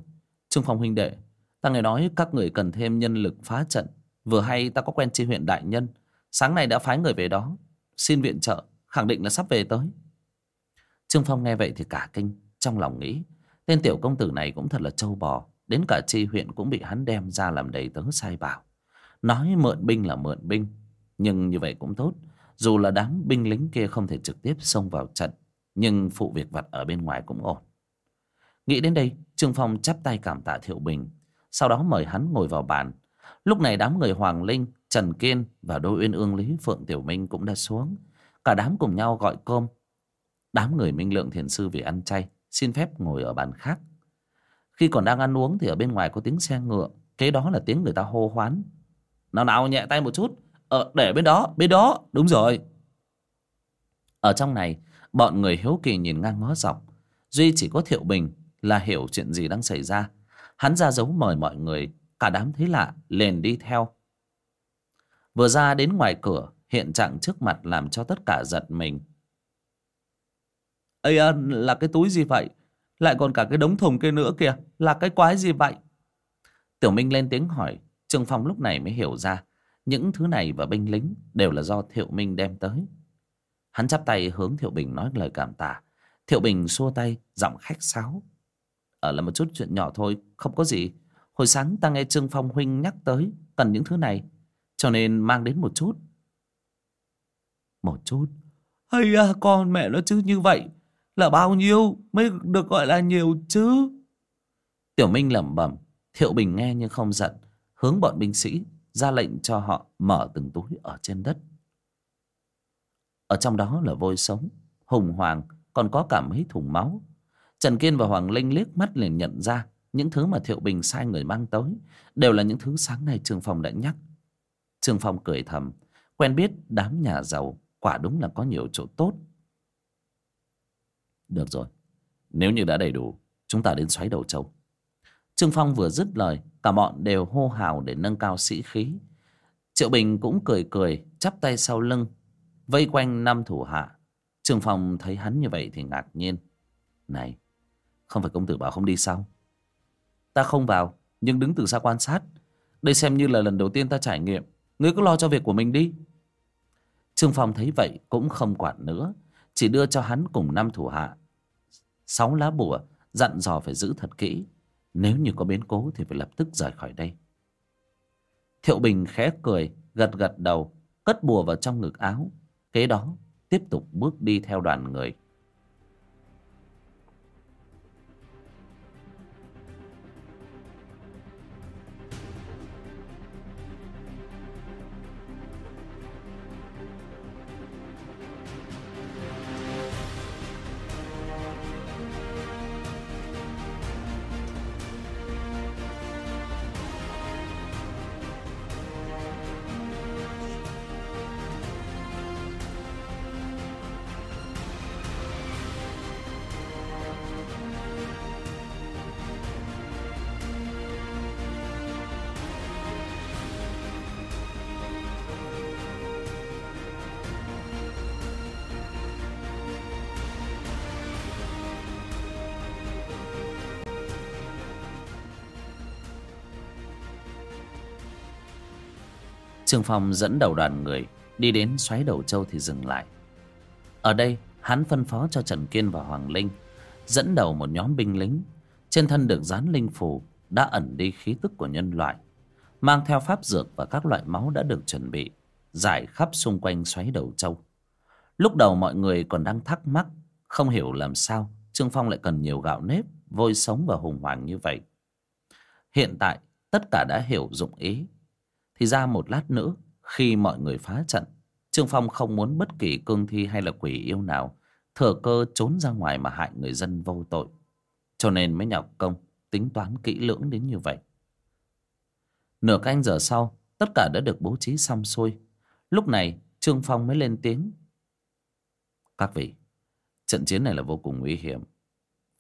trương phong huynh đệ, ta nghe nói các người cần thêm nhân lực phá trận. Vừa hay ta có quen tri huyện đại nhân sáng nay đã phái người về đó. Xin viện trợ, khẳng định là sắp về tới. Trương phong nghe vậy thì cả kinh, trong lòng nghĩ, tên tiểu công tử này cũng thật là trâu bò, đến cả chi huyện cũng bị hắn đem ra làm đầy tớ sai bảo. Nói mượn binh là mượn binh, nhưng như vậy cũng tốt, dù là đám binh lính kia không thể trực tiếp xông vào trận, nhưng phụ việc vặt ở bên ngoài cũng ổn. Nghĩ đến đây, trương phong chắp tay cảm tạ thiệu bình, sau đó mời hắn ngồi vào bàn. Lúc này đám người hoàng linh trần kiên và đôi uyên ương lý phượng tiểu minh cũng đã xuống. Cả đám cùng nhau gọi cơm. Đám người minh lượng thiền sư vì ăn chay, xin phép ngồi ở bàn khác. Khi còn đang ăn uống thì ở bên ngoài có tiếng xe ngựa, kế đó là tiếng người ta hô hoán. Nào nào, nhẹ tay một chút. Ờ để bên đó bên đó. Đúng rồi. Ở trong này, bọn người hiếu kỳ nhìn ngang ngó dọc. Duy chỉ có thiệu bình là hiểu chuyện gì đang xảy ra. Hắn ra dấu mời mọi người, cả đám thấy lạ, liền đi theo vừa ra đến ngoài cửa hiện trạng trước mặt làm cho tất cả giật mình. Ây à, là cái túi gì vậy? Lại còn cả cái đống thùng kia nữa kìa. Là cái quái gì vậy? Tiểu minh lên tiếng hỏi. Trương phong lúc này mới hiểu ra. Những thứ này và binh lính đều là do thiệu minh đem tới. Hắn chắp tay hướng thiệu bình nói lời cảm tạ. Thiệu bình xua tay giọng khách sáo. Ở là một chút chuyện nhỏ thôi không có gì. Hồi sáng ta nghe trương phong huynh nhắc tới cần những thứ này cho nên mang đến một chút. Một chút. Hay à con mẹ nó chứ, như vậy là bao nhiêu mới được gọi là nhiều chứ? Tiểu minh lẩm bẩm. Thiệu bình nghe nhưng không giận. Hướng bọn binh sĩ ra lệnh cho họ mở từng túi ở trên đất. Ở trong đó là vôi sống, hùng hoàng, còn có cả mấy thùng máu. Trần kiên và hoàng linh liếc mắt liền nhận ra những thứ mà thiệu bình sai người mang tới đều là những thứ sáng nay trường phòng đã nhắc trương phong cười thầm, quen biết đám nhà giàu, quả đúng là có nhiều chỗ tốt. Được rồi, nếu như đã đầy đủ, chúng ta đến xoáy đầu châu. Trương phong vừa dứt lời, cả bọn đều hô hào để nâng cao sĩ khí. Triệu bình cũng cười cười, chắp tay sau lưng, vây quanh năm thủ hạ. Trương phong thấy hắn như vậy thì ngạc nhiên. Này, không phải công tử bảo không đi sao? Ta không vào, nhưng đứng từ xa quan sát, đây xem như là lần đầu tiên ta trải nghiệm ngươi cứ lo cho việc của mình đi. Trương phong thấy vậy cũng không quản nữa, chỉ đưa cho hắn cùng năm thủ hạ. Sáu lá bùa dặn dò phải giữ thật kỹ, nếu như có biến cố thì phải lập tức rời khỏi đây. Thiệu bình khẽ cười, gật gật đầu, cất bùa vào trong ngực áo, kế đó tiếp tục bước đi theo đoàn người. Trương Phong dẫn đầu đoàn người Đi đến xoáy đầu châu thì dừng lại. Ở đây, hắn phân phó cho Trần Kiên và Hoàng Linh Dẫn đầu một nhóm binh lính. Trên thân được dán linh phù Đã ẩn đi khí tức của nhân loại, Mang theo pháp dược và các loại máu đã được chuẩn bị Giải khắp xung quanh xoáy đầu châu. Lúc đầu mọi người còn đang thắc mắc, Không hiểu làm sao Trương Phong lại cần nhiều gạo nếp, Vôi sống và hùng hoàng như vậy. Hiện tại, tất cả đã hiểu dụng ý. Thì ra một lát nữa, Khi mọi người phá trận, Trương Phong không muốn bất kỳ cương thi hay là quỷ yêu nào Thừa cơ trốn ra ngoài mà hại người dân vô tội. Cho nên mới nhọc công, Tính toán kỹ lưỡng đến như vậy. Nửa canh giờ sau, Tất cả đã được bố trí xong xuôi. Lúc này, Trương Phong mới lên tiếng. Các vị, Trận chiến này là vô cùng nguy hiểm.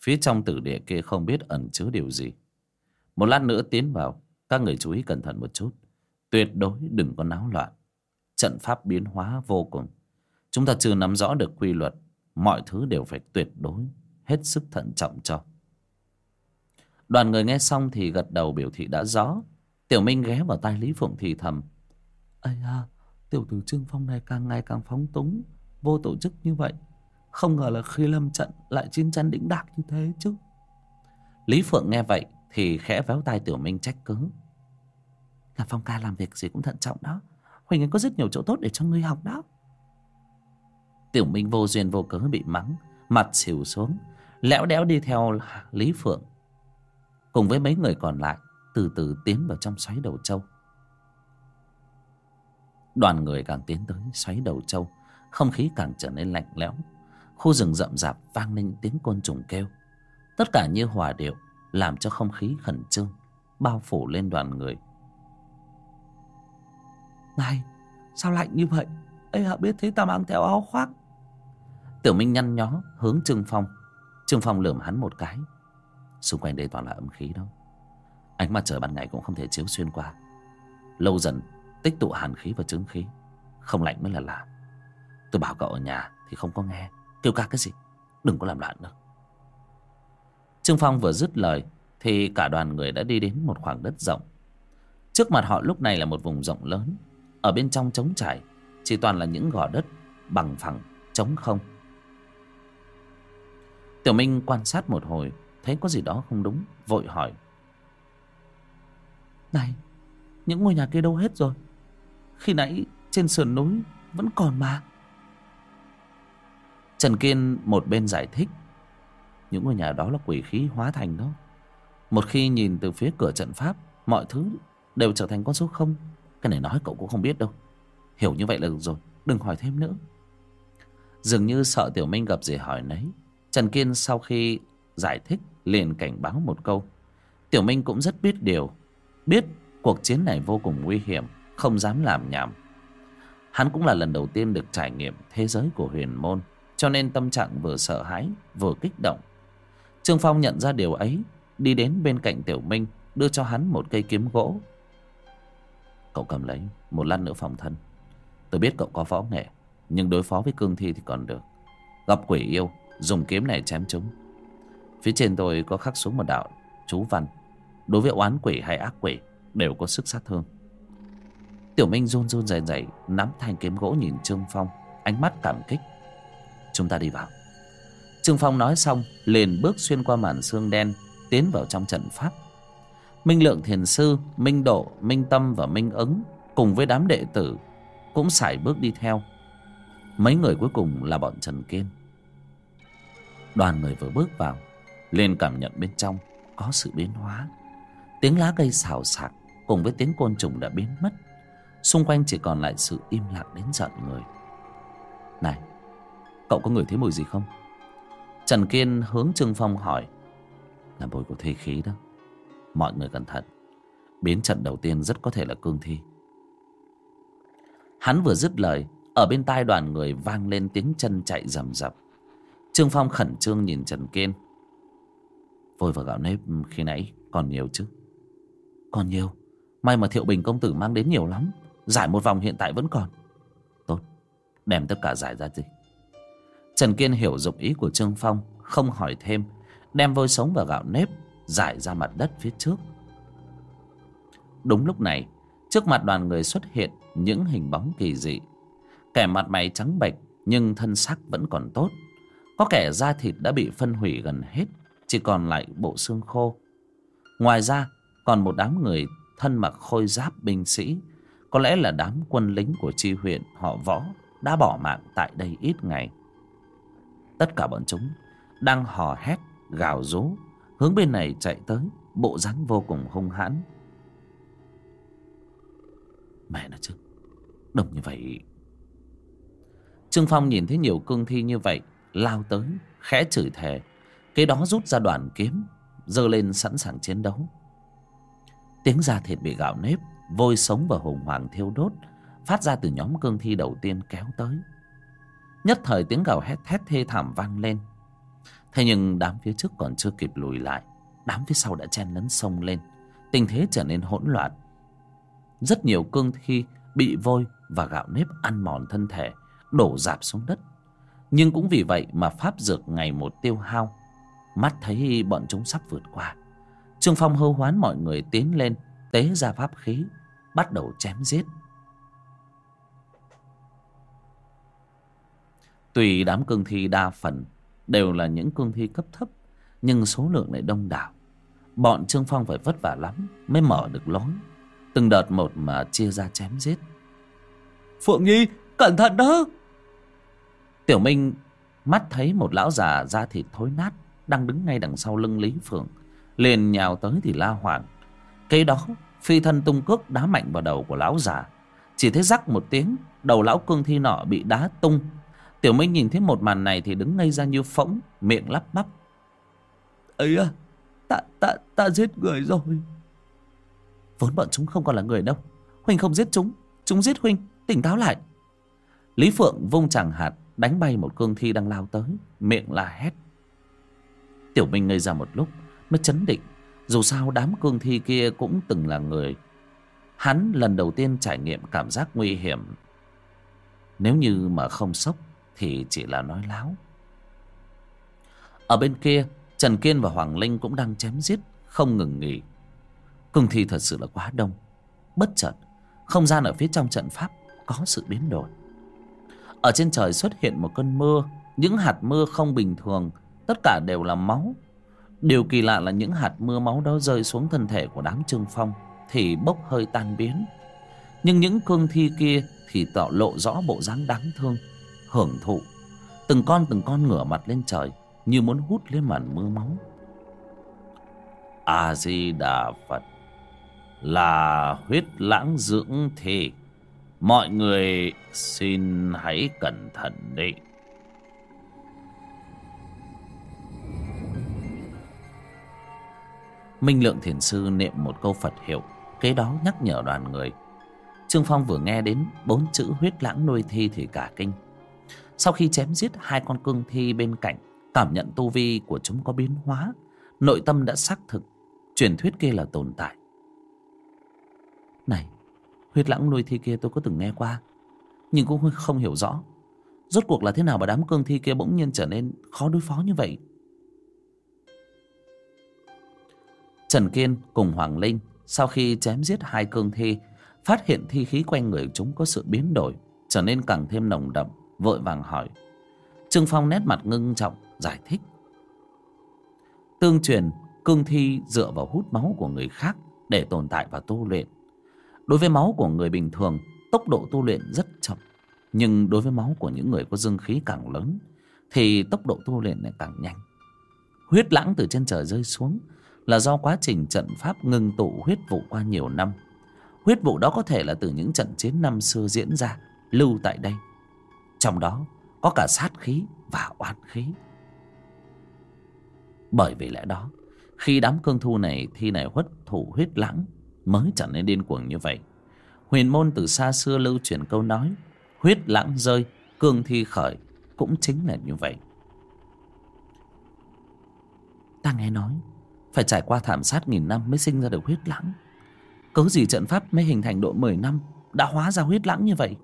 Phía trong tử địa kia không biết ẩn chứa điều gì. Một lát nữa tiến vào, Các người chú ý cẩn thận một chút. Tuyệt đối đừng có náo loạn. Trận pháp biến hóa vô cùng. Chúng ta chưa nắm rõ được quy luật. Mọi thứ đều phải tuyệt đối, Hết sức thận trọng cho. Đoàn người nghe xong thì gật đầu biểu thị đã rõ. Tiểu Minh ghé vào tai Lý Phụng thì thầm, Ây à Tiểu tử Trương Phong này càng ngày càng phóng túng, Vô tổ chức như vậy. Không ngờ là khi lâm trận Lại chiến tranh đĩnh đạc như thế chứ. Lý Phượng nghe vậy Thì khẽ véo tai Tiểu Minh trách cứ. Là Phong ca làm việc gì cũng thận trọng đó. Huỳnh anh có rất nhiều chỗ tốt để cho ngươi học đó. Tiểu Minh vô duyên vô cớ bị mắng, Mặt xỉu xuống, Lẽo đẽo đi theo Lý Phượng. Cùng với mấy người còn lại, Từ từ tiến vào trong xoáy đầu châu Đoàn người càng tiến tới xoáy đầu châu Không khí càng trở nên lạnh lẽo. Khu rừng rậm rạp vang lên tiếng côn trùng kêu. Tất cả như hòa điệu, Làm cho không khí khẩn trương, Bao phủ lên đoàn người. Này, Sao lạnh như vậy? Ấy hả, biết thế ta mang theo áo khoác. Tiểu Minh nhăn nhó, hướng Trương Phong. Trương Phong lườm hắn một cái. Xung quanh đây toàn là âm khí đó. Ánh mặt trời ban ngày cũng không thể chiếu xuyên qua. Lâu dần, tích tụ hàn khí và chứng khí. Không lạnh mới là lạ. Tôi bảo cậu ở nhà thì không có nghe. Kêu ca cái gì? Đừng có làm loạn nữa. Trương Phong vừa dứt lời Thì cả đoàn người đã đi đến một khoảng đất rộng. Trước mặt họ lúc này là một vùng rộng lớn. Ở bên trong trống trải, Chỉ toàn là những gò đất bằng phẳng, trống không. Tiểu Minh quan sát một hồi, Thấy có gì đó không đúng, Vội hỏi. Này, Những ngôi nhà kia đâu hết rồi? Khi nãy trên sườn núi Vẫn còn mà. Trần Kiên một bên giải thích. Những ngôi nhà đó là quỷ khí hóa thành đó. Một khi nhìn từ phía cửa trận pháp, Mọi thứ đều trở thành con số không. Cái này nói cậu cũng không biết đâu. Hiểu như vậy là được rồi, Đừng hỏi thêm nữa. Dường như sợ Tiểu Minh gặp gì hỏi nấy. Trần Kiên sau khi giải thích liền cảnh báo một câu. Tiểu Minh cũng rất biết điều. Biết cuộc chiến này vô cùng nguy hiểm, Không dám làm nhảm. Hắn cũng là lần đầu tiên được trải nghiệm thế giới của huyền môn, Cho nên tâm trạng vừa sợ hãi, vừa kích động. Trương Phong nhận ra điều ấy, Đi đến bên cạnh Tiểu Minh, Đưa cho hắn một cây kiếm gỗ. Cậu cầm lấy, Một lát nữa phòng thân. Tôi biết cậu có võ nghệ, Nhưng đối phó với cương thi thì còn được. Gặp quỷ yêu, Dùng kiếm này chém chúng. Phía trên tôi có khắc xuống một đạo, chú văn. Đối với oán quỷ hay ác quỷ, Đều có sức sát thương. Tiểu Minh run run rẩy rẩy, Nắm thanh kiếm gỗ nhìn Trương Phong, Ánh mắt cảm kích. Chúng ta đi vào. Trương Phong nói xong, liền bước xuyên qua màn xương đen, Tiến vào trong trận pháp. Minh Lượng Thiền Sư Minh Độ, Minh Tâm và Minh Ứng Cùng với đám đệ tử Cũng sải bước đi theo. Mấy người cuối cùng là bọn Trần Kiên. Đoàn người vừa bước vào liền cảm nhận bên trong có sự biến hóa. Tiếng lá cây xào xạc cùng với tiếng côn trùng đã biến mất. Xung quanh chỉ còn lại sự im lặng đến giận người. Này cậu có người thấy mùi gì không? Trần kiên hướng trương phong hỏi. Là mùi của thi khí đó mọi người cẩn thận. Biến trận đầu tiên rất có thể là cương thi. Hắn vừa dứt lời, ở bên tai đoàn người vang lên tiếng chân chạy rầm rập. Trương phong khẩn trương nhìn trần kiên. Vôi và gạo nếp ừ, khi nãy còn nhiều chứ? Còn nhiều? May mà Thiệu Bình công tử mang đến nhiều lắm. Giải một vòng hiện tại vẫn còn. Tốt, Đem tất cả giải ra đi. Trần Kiên hiểu dụng ý của Trương Phong, Không hỏi thêm, Đem vôi sống và gạo nếp Giải ra mặt đất phía trước Đúng lúc này Trước mặt đoàn người xuất hiện Những hình bóng kỳ dị Kẻ mặt mày trắng bệch nhưng thân xác vẫn còn tốt. Có kẻ da thịt đã bị phân hủy gần hết, chỉ còn lại bộ xương khô. Ngoài ra, còn một đám người thân mặc khôi giáp binh sĩ, có lẽ là đám quân lính của chi huyện họ võ đã bỏ mạng tại đây ít ngày. Tất cả bọn chúng đang hò hét, gào rú, hướng bên này chạy tới, bộ dáng vô cùng hung hãn. Mẹ nó chứ, đông như vậy. Trương Phong nhìn thấy nhiều cương thi như vậy, lao tới, khẽ chửi thề. Cái đó rút ra đoàn kiếm, giơ lên sẵn sàng chiến đấu. Tiếng da thịt bị gạo nếp, vôi sống và hùng hoàng thiêu đốt, phát ra từ nhóm cương thi đầu tiên kéo tới. Nhất thời tiếng gào hét thét thê thảm vang lên. Thế nhưng đám phía trước còn chưa kịp lùi lại, đám phía sau đã chen lấn sông lên. Tình thế trở nên hỗn loạn. Rất nhiều cương thi bị vôi và gạo nếp ăn mòn thân thể, đổ dạp xuống đất. Nhưng cũng vì vậy mà pháp dược ngày một tiêu hao. Mắt thấy bọn chúng sắp vượt qua. Trương Phong hô hoán mọi người tiến lên, tế ra pháp khí, bắt đầu chém giết. tùy đám cương thi đa phần đều là những cương thi cấp thấp, nhưng số lượng lại đông đảo. Bọn Trương Phong phải vất vả lắm mới mở được lối. Từng đợt một mà chia ra chém giết. Phượng Nhi, cẩn thận đó! Tiểu Minh mắt thấy một lão già da thịt thối nát đang đứng ngay đằng sau lưng Lý Phượng. Liền nhào tới thì la hoảng. Cây đó, phi thân tung cước đá mạnh vào đầu của lão già. Chỉ thấy rắc một tiếng, đầu lão cương thi nọ bị đá tung Tiểu Minh nhìn thấy một màn này thì đứng ngây ra như phỗng, miệng lắp bắp. ấy à, ta, ta, ta giết người rồi. Vốn bọn chúng không còn là người đâu. Huynh không giết chúng, chúng giết Huynh, tỉnh táo lại. Lý Phượng vung chàng hạt, đánh bay một cương thi đang lao tới, miệng la hét. Tiểu Minh ngây ra một lúc, mới chấn định. Dù sao đám cương thi kia cũng từng là người. Hắn lần đầu tiên trải nghiệm cảm giác nguy hiểm. Nếu như mà không sốc thì chỉ là nói láo. Ở bên kia, Trần Kiên và Hoàng Linh cũng đang chém giết, không ngừng nghỉ. Cương thi thật sự là quá đông. Bất chợt, không gian ở phía trong trận pháp có sự biến đổi. Ở trên trời xuất hiện một cơn mưa, những hạt mưa không bình thường, tất cả đều là máu. Điều kỳ lạ là những hạt mưa máu đó rơi xuống thân thể của đám Trương Phong thì bốc hơi tan biến. Nhưng những cương thi kia thì tỏ lộ rõ bộ dáng đáng thương hưởng thụ. Từng con từng con ngửa mặt lên trời, như muốn hút lấy màn mưa máu. A di đà phật là huyết lãng dưỡng thì mọi người xin hãy cẩn thận đi. Minh lượng thiền sư niệm một câu phật hiệu, kế đó nhắc nhở đoàn người. Trương phong vừa nghe đến bốn chữ huyết lãng nuôi thi thì cả kinh sau khi chém giết hai con cương thi bên cạnh Cảm nhận tu vi của chúng có biến hóa, Nội tâm đã xác thực, Truyền thuyết kia là tồn tại. Này, Huyết lãng nuôi thi kia tôi có từng nghe qua, Nhưng cũng không hiểu rõ. Rốt cuộc là thế nào mà đám cương thi kia bỗng nhiên trở nên khó đối phó như vậy? Trần Kiên cùng Hoàng Linh Sau khi chém giết hai cương thi, Phát hiện thi khí quanh người chúng có sự biến đổi, Trở nên càng thêm nồng đậm vội vàng hỏi. Trương phong nét mặt ngưng trọng, giải thích. Tương truyền, cương thi dựa vào hút máu của người khác để tồn tại và tu luyện. Đối với máu của người bình thường, tốc độ tu luyện rất chậm. Nhưng đối với máu của những người có dương khí càng lớn, thì tốc độ tu luyện lại càng nhanh. Huyết lãng từ trên trời rơi xuống là do quá trình trận pháp ngưng tụ huyết vụ qua nhiều năm. Huyết vụ đó có thể là từ những trận chiến năm xưa diễn ra, lưu tại đây trong đó có cả sát khí và oán khí. Bởi vì lẽ đó, khi đám cương thu này thi này huất thủ huyết lãng, mới trở nên điên cuồng như vậy, huyền môn từ xa xưa lưu truyền câu nói, huyết lãng rơi, cương thi khởi, cũng chính là như vậy. Ta nghe nói, phải trải qua thảm sát nghìn năm mới sinh ra được huyết lãng. Cớ gì trận pháp mới hình thành độ mười năm đã hóa ra huyết lãng như vậy?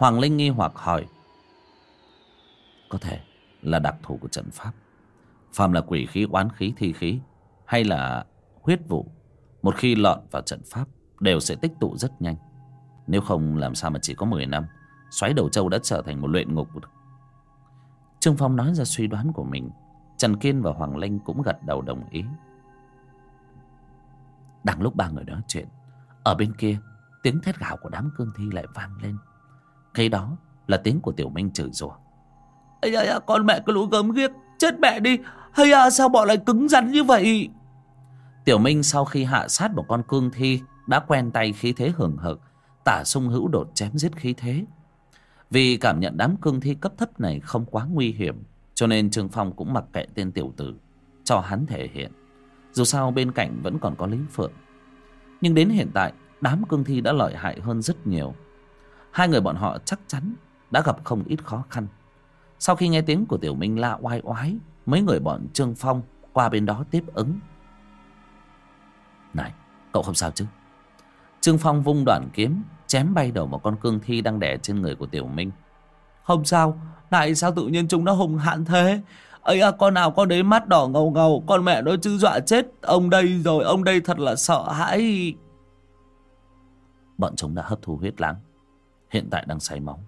Hoàng Linh nghi hoặc hỏi. Có thể là đặc thù của trận pháp. Phàm là quỷ khí, oán khí, thi khí hay là huyết vụ. Một khi lọt vào trận pháp đều sẽ tích tụ rất nhanh. Nếu không làm sao mà chỉ có 10 năm xoáy đầu châu đã trở thành một luyện ngục trương phong nói ra suy đoán của mình trần kiên và hoàng linh cũng gật đầu đồng ý đang lúc ba người nói chuyện ở bên kia tiếng thét gào của đám cương thi lại vang lên khi đó là tiếng của tiểu minh chửi rủa. Ây da, con mẹ cái lũ gớm ghiếc chết mẹ đi. Hay à sao bọn lại cứng rắn như vậy? Tiểu minh sau khi hạ sát một con cương thi đã quen tay khí thế hừng hực tả sung hữu đột chém giết khí thế. Vì cảm nhận đám cương thi cấp thấp này không quá nguy hiểm cho nên trương phong cũng mặc kệ tên tiểu tử cho hắn thể hiện. Dù sao bên cạnh vẫn còn có lý phượng. Nhưng đến hiện tại đám cương thi đã lợi hại hơn rất nhiều hai người bọn họ chắc chắn đã gặp không ít khó khăn. Sau khi nghe tiếng của tiểu minh la oai oái, mấy người bọn trương phong qua bên đó tiếp ứng. Này, cậu không sao chứ? Trương phong vung đoạn kiếm, chém bay đầu một con cương thi đang đè trên người của tiểu minh. Không sao này sao tự nhiên chúng nó hùng hạn thế? Ấy à con nào con đấy mắt đỏ ngầu ngầu, con mẹ nó chứ dọa chết. Ông đây rồi, ông đây thật là sợ hãi. Bọn chúng đã hấp thu huyết lãng hiện tại đang say máu.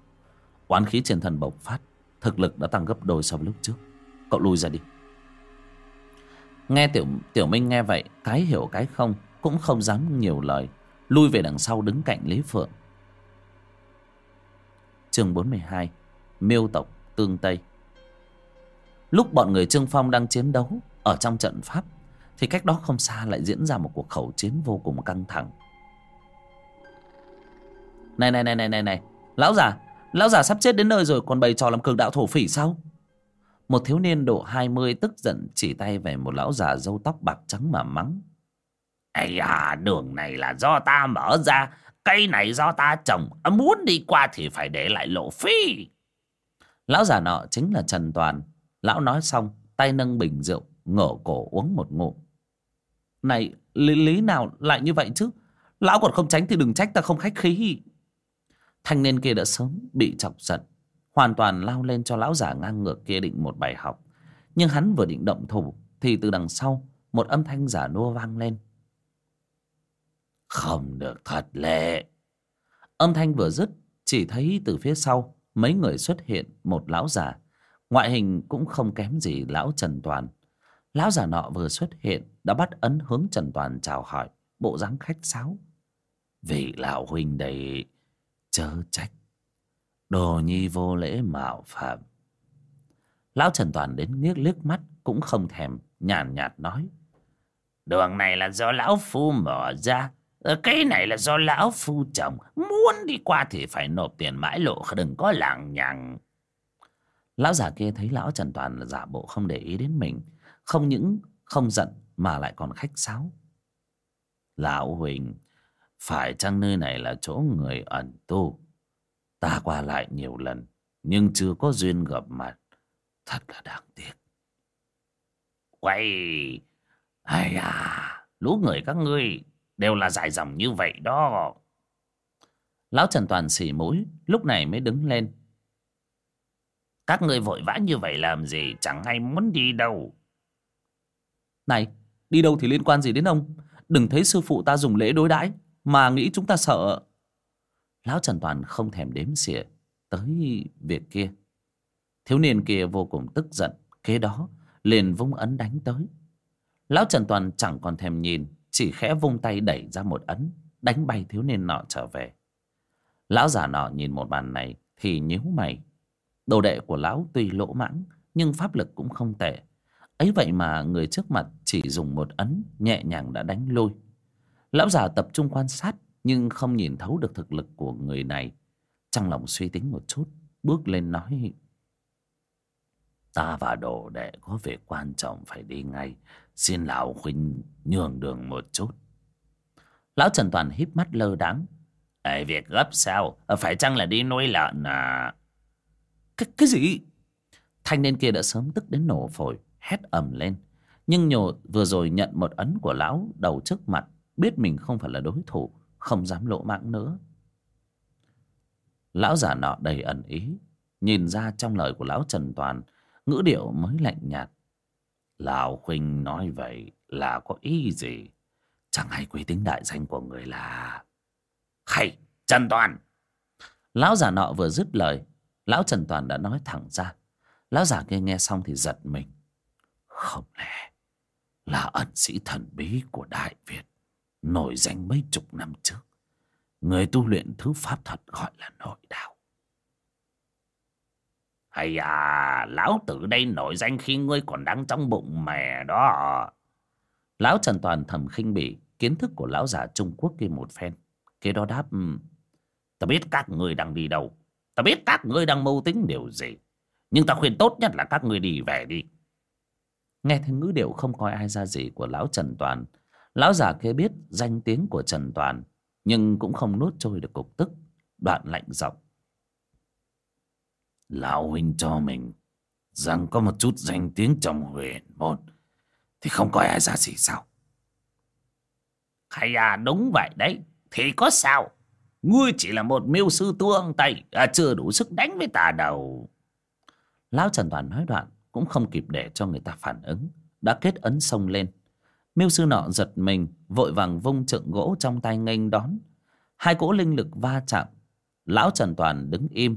Oán khí trên thân bộc phát, thực lực đã tăng gấp đôi so với lúc trước. Cậu lui ra đi. Nghe tiểu tiểu minh nghe vậy, cái hiểu cái không, cũng không dám nhiều lời. Lui về đằng sau đứng cạnh lý phượng. Chương bốn mươi hai, miêu tộc, tương tây. Lúc bọn người trương phong đang chiến đấu ở trong trận pháp, thì cách đó không xa lại diễn ra một cuộc khẩu chiến vô cùng căng thẳng này này này này này này. Lão già lão già sắp chết đến nơi rồi còn bày trò làm cường đạo thổ phỉ sao? Một thiếu niên độ hai mươi tức giận chỉ tay về một lão già râu tóc bạc trắng mà mắng. Ây à đường này là do ta mở ra. Cây này do ta trồng. Muốn đi qua thì phải để lại lộ phí lão già nọ chính là trần toàn. Lão nói xong tay nâng bình rượu ngửa cổ uống một ngụm. Này lý, lý nào lại như vậy chứ? Lão còn không tránh thì đừng trách ta không khách khí thanh niên kia đã sớm bị chọc giận, hoàn toàn lao lên cho lão giả ngang ngược kia định một bài học. Nhưng hắn vừa định động thủ, thì từ đằng sau, một âm thanh giả nua vang lên. Không được thật lệ. Âm thanh vừa dứt, chỉ thấy từ phía sau mấy người xuất hiện một lão già. Ngoại hình cũng không kém gì lão trần toàn. Lão già nọ vừa xuất hiện đã bắt ấn hướng trần toàn chào hỏi bộ dáng khách sáo. Vị lão huynh đây chớ trách. Đồ nhi vô lễ mạo phạm. Lão trần toàn đến nghiếc liếc mắt cũng không thèm nhàn nhạt, nhạt nói. Đường này là do lão phu mở ra ờ, cái này là do lão phu chồng muốn đi qua thì phải nộp tiền mãi lộ đừng có lằng nhằng. Lão già kia thấy lão trần toàn là giả bộ không để ý đến mình không những không giận mà lại còn khách sáo. Lão huỳnh phải chăng nơi này là chỗ người ẩn tu? Ta qua lại nhiều lần, nhưng chưa có duyên gặp mặt. Thật là đáng tiếc. Quay ai à lũ người các ngươi đều là dài dòng như vậy đó. Lão trần toàn xỉ mũi, lúc này mới đứng lên. Các ngươi vội vã như vậy làm gì? Chẳng hay muốn đi đâu. Này, đi đâu thì liên quan gì đến ông? Đừng thấy sư phụ ta dùng lễ đối đãi mà nghĩ chúng ta sợ. Lão trần toàn không thèm đếm xỉa tới việc kia. Thiếu niên kia vô cùng tức giận, kế đó liền vung ấn đánh tới. Lão trần toàn chẳng còn thèm nhìn, chỉ khẽ vung tay đẩy ra một ấn, đánh bay thiếu niên nọ trở về. Lão già nọ nhìn một màn này thì nhíu mày. Đồ đệ của lão tuy lỗ mãng, nhưng pháp lực cũng không tệ. Ấy vậy mà người trước mặt chỉ dùng một ấn nhẹ nhàng đã đánh lôi lão già tập trung quan sát nhưng không nhìn thấu được thực lực của người này. Trong lòng suy tính một chút bước lên nói ta và đồ đệ có việc quan trọng phải đi ngay. Xin lão huynh nhường đường một chút. Lão trần toàn híp mắt lơ đắng Ê, việc gấp sao? Ờ, phải chăng là đi nuôi lợn à? Cái, cái gì? Thanh niên kia đã sớm tức đến nổ phổi hét ầm lên. Nhưng nhổ vừa rồi nhận một ấn của lão đầu trước mặt biết mình không phải là đối thủ, không dám lộ mạng nữa. Lão già nọ đầy ẩn ý, nhìn ra trong lời của lão trần toàn, ngữ điệu mới lạnh nhạt. Lão huynh nói vậy là có ý gì? Chẳng hay quý tính đại danh của người là hay trần toàn. Lão già nọ vừa dứt lời, lão trần toàn đã nói thẳng ra. Lão già kia nghe xong thì giật mình. Không lẽ là ẩn sĩ thần bí của đại việt nổi danh mấy chục năm trước. Người tu luyện thứ pháp thuật gọi là nội đạo. Hay à lão tử đây nổi danh khi ngươi còn đang trong bụng mẹ đó. Lão trần toàn thầm khinh bỉ, kiến thức của lão già trung quốc kia một phen. Kế đó đáp ừ, ta biết các ngươi đang đi đâu. Ta biết các ngươi đang mưu tính điều gì. Nhưng ta khuyên tốt nhất là các ngươi đi về đi. Nghe thấy ngữ điệu không coi ai ra gì của lão trần toàn lão già kia biết danh tiếng của trần toàn nhưng cũng không nuốt trôi được cục tức đoạn lạnh giọng. Lão huynh cho mình rằng có một chút danh tiếng trong huyền môn thì không coi ai ra gì sao? Hay à đúng vậy đấy thì có sao? Ngươi chỉ là một miêu sư tuông tay à, chưa đủ sức đánh với ta đâu. Lão trần toàn nói đoạn cũng không kịp để cho người ta phản ứng đã kết ấn sông lên miêu sư nọ giật mình, vội vàng vung trượng gỗ trong tay nghênh đón. Hai cỗ linh lực va chạm, lão trần toàn đứng im.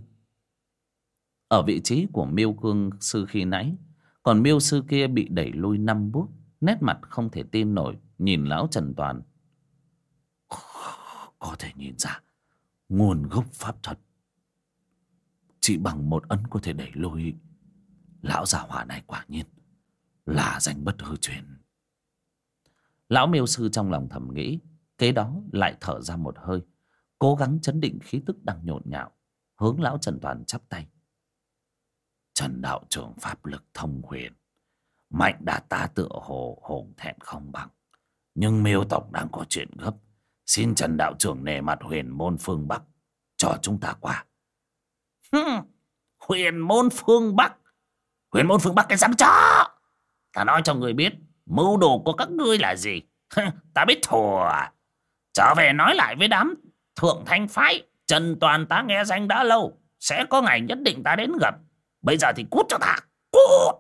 Ở vị trí của miêu cương sư khi nãy, còn miêu sư kia bị đẩy lui năm bước, nét mặt không thể tin nổi, nhìn lão trần toàn. Có thể nhìn ra, nguồn gốc pháp thuật. Chỉ bằng một ấn có thể đẩy lui. Lão già hỏa này quả nhiên là danh bất hư truyền lão miêu sư trong lòng thầm nghĩ, kế đó lại thở ra một hơi, cố gắng chấn định khí tức đang nhộn nhạo, hướng lão trần toàn chắp tay. Trần đạo trưởng pháp lực thông huyền, mạnh đạt ta tựa hồ, hồn thẹn không bằng. Nhưng miêu tộc đang có chuyện gấp, xin trần đạo trưởng nề mặt huyền môn phương bắc, cho chúng ta qua. Huyền môn phương bắc. Huyền môn phương bắc cái dám cho! Ta nói cho người biết mưu đồ của các ngươi là gì? Ta biết thùa. Trở về nói lại với đám thượng thanh phái. Trần toàn ta nghe danh đã lâu. Sẽ có ngày nhất định ta đến gặp. Bây giờ thì cút cho ta. Cút!